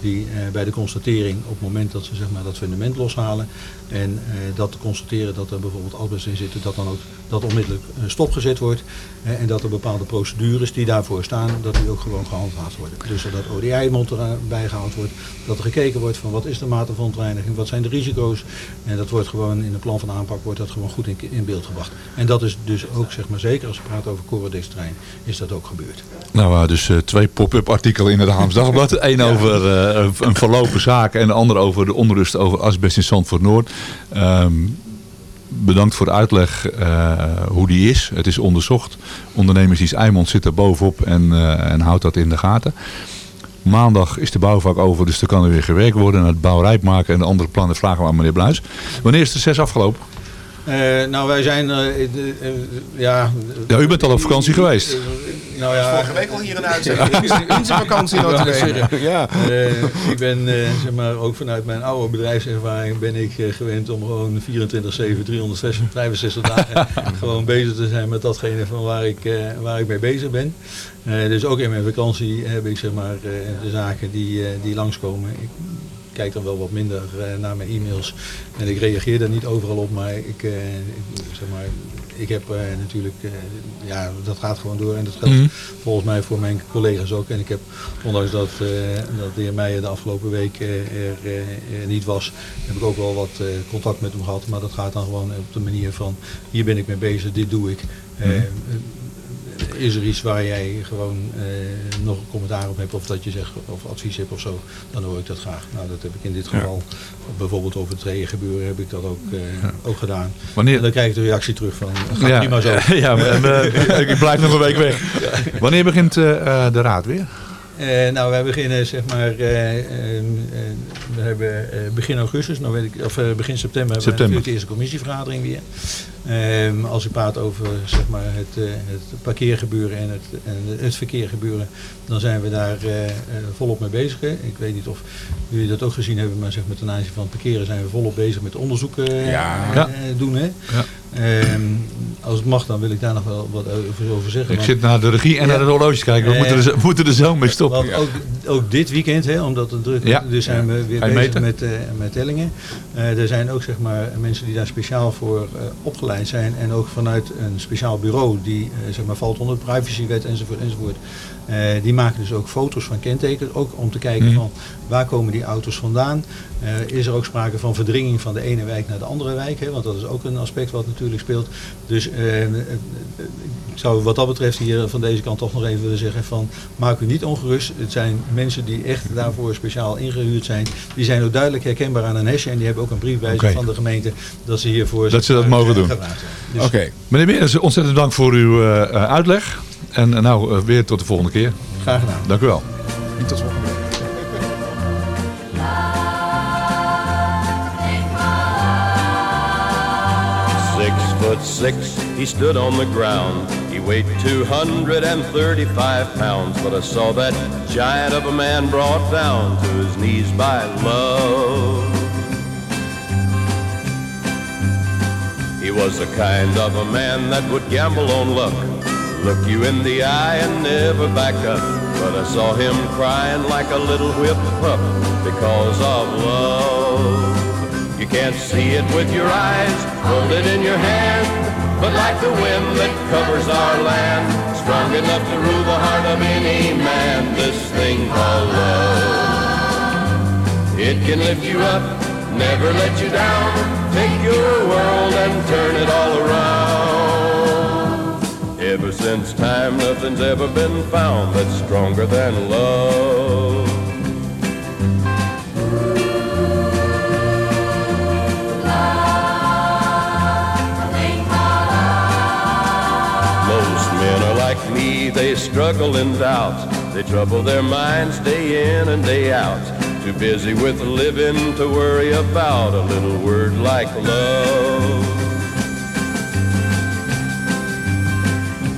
Die eh, bij de constatering op het moment dat ze zeg maar, dat fundament loshalen en eh, dat te constateren dat er bijvoorbeeld asbest in zit, dat dan ook dat onmiddellijk eh, stopgezet wordt. en dat er bepaalde procedures die daarvoor staan, dat die ook gewoon gehandhaafd worden. Dus dat ODI-mond erbij gehaald wordt, dat er gekeken wordt van wat is de mate van ontreiniging, wat zijn de risico's. En dat wordt gewoon in een plan van aanpak wordt dat gewoon goed in, in beeld gebracht. En dat is dus ook, zeg maar, zeker als we praten over Corodex-terrein, is dat ook gebeurd. Nou, eh, dus eh, twee pop-up artikelen in het Haams Dagblad. Eén over eh, een- verlopen zaak en de ander over de onrust over asbest in Zandvoort Noord. Ehm, bedankt voor de uitleg eh, hoe die is. Het is onderzocht. Ondernemersdienst Eimond zit er bovenop en, eh, en houdt dat in de gaten. Maandag is de bouwvak over, dus er kan er weer gewerkt worden. En het bouwrijp maken en de andere plannen vragen we aan meneer Bluis. Wanneer is de zes afgelopen? Eh, nou, wij zijn, eh, eh, ja... Ja, u bent al op vakantie geweest. Nou ja, Vorige week al hier een uitzending. In zijn vakantie zeggen. Ja. Eh, ik ben, eh, zeg maar, ook vanuit mijn oude bedrijfservaring ben ik eh, gewend om gewoon 24-7, 365 dagen gewoon bezig te zijn met datgene van waar ik, eh, waar ik mee bezig ben. Eh, dus ook in mijn vakantie heb ik zeg maar, eh, de zaken die, eh, die langskomen. Ik kijk dan wel wat minder eh, naar mijn e-mails en ik reageer daar niet overal op, maar ik, eh, ik, zeg maar, ik heb eh, natuurlijk, ja, dat gaat gewoon door en dat geldt Mhm. volgens mij voor mijn collega's ook. En ik heb, ondanks dat, dat de heer Meijer de afgelopen week er, niet was, heb ik ook wel wat contact met hem gehad. Maar dat gaat dan gewoon op de manier van, hier ben ik mee bezig, dit doe ik. Mhm. Is er iets waar jij gewoon eh, nog een commentaar op hebt of dat je zegt of advies hebt of zo, dan hoor ik dat graag. Nou, dat heb ik in dit Ja. geval, bijvoorbeeld over het regengebeuren heb ik dat ook, eh, ook gedaan. Wanneer- En dan krijg ik de reactie terug van, gaat Ja, prima zo. ja, maar, eh, ik blijf nog een week weg. Wanneer begint de raad weer? Eh, nou, wij beginnen zeg maar, eh, eh, eh, we hebben begin augustus, nou weet ik, of begin september hebben we natuurlijk de eerste commissievergadering weer. Ehm, als ik praat over zeg maar, het, het parkeergebeuren en het, en het verkeergebeuren, dan zijn we daar volop mee bezig. Hè. Ik weet niet of jullie dat ook gezien hebben, maar zeg, met ten aanzien van het parkeren zijn we volop bezig met onderzoek Ja. eh, Ja. doen. Hè. Ja. Ehm, als het mag, dan wil ik daar nog wel wat over, zeggen. Ik want- zit naar de regie en naar het horloge kijken. We moeten, er, zo- moeten er zo mee stoppen. want ook, ook dit weekend, hè, omdat het druk is, dus zijn we weer bezig met, eh, met tellingen. Eh, er zijn ook zeg maar, mensen die daar speciaal voor eh, opgeleid zijn. En ook vanuit een speciaal bureau die zeg maar, valt onder de privacywet enzovoort. enzovoort. Eh, die maken dus ook foto's van kentekens. Ook om te kijken Mhm. van waar komen die auto's vandaan. Eh, is er ook sprake van verdringing van de ene wijk naar de andere wijk. Hè, want dat is ook een aspect wat natuurlijk speelt. Dus eh, ik zou wat dat betreft hier van deze kant toch nog even willen zeggen van maak u niet ongerust. Het zijn mensen die echt daarvoor speciaal ingehuurd zijn. Die zijn ook duidelijk herkenbaar aan een hesje en die hebben ook een brief bij zich van de gemeente dat ze hiervoor Dat ze dat mogen doen. Dus Oké. Meneer Meers, ontzettend dank voor uw uitleg. En eh, nou, eh, weer tot de volgende keer. Graag gedaan. Dank u wel. Tot volgende week. Six foot six, he stood on the ground. He weighed 235 pounds, but I saw that giant of a man brought down to his knees by love. He was the kind of a man that would gamble on luck, look you in the eye and never back up. But I saw him crying like a little whipped pup because of love. You can't see it with your eyes, hold it in your hand, but like the wind that covers our land, strong enough to rule the heart of any man, this thing called love. It can lift you up, never let you down, take your world and turn it all around. Since time, nothing's ever been found that's stronger than love. Most men are like me, they struggle and doubt. They trouble their minds day in and day out. Too busy with living to worry about a little word like love.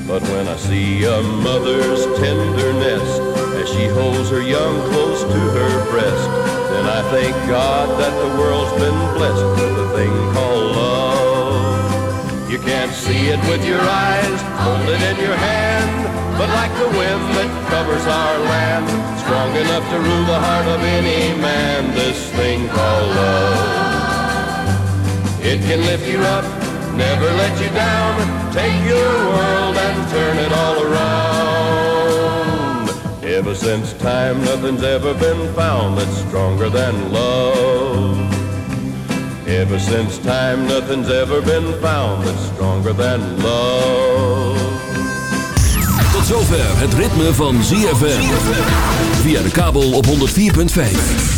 But when I see a mother's tenderness as she holds her young close to her breast, then I thank God that the world's been blessed with a thing called love. You can't see it with your eyes, hold it in your hand, but like the wind that covers our land, strong enough to rule the heart of any man, this thing called love. It can lift you up, never let you down, take your world and turn it all around. Ever since time, nothing's ever been found that's stronger than love. Ever since time, nothing's ever been found that's stronger than love. Tot zover het ritme van ZFM. Via de kabel op 104.5.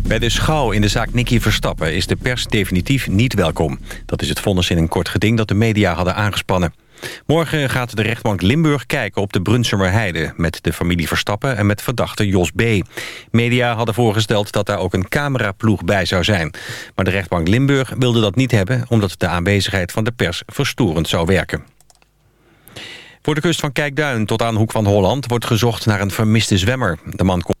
Bij de schouw in de zaak Nicky Verstappen is de pers definitief niet welkom. Dat is het vonnis in een kort geding dat de media hadden aangespannen. Morgen gaat de rechtbank Limburg kijken op de Brunsumer Heide... met de familie Verstappen en met verdachte Jos B. Media hadden voorgesteld dat daar ook een cameraploeg bij zou zijn. Maar de rechtbank Limburg wilde dat niet hebben... omdat de aanwezigheid van de pers verstorend zou werken. Voor de kust van Kijkduin tot aan Hoek van Holland... wordt gezocht naar een vermiste zwemmer. De man komt...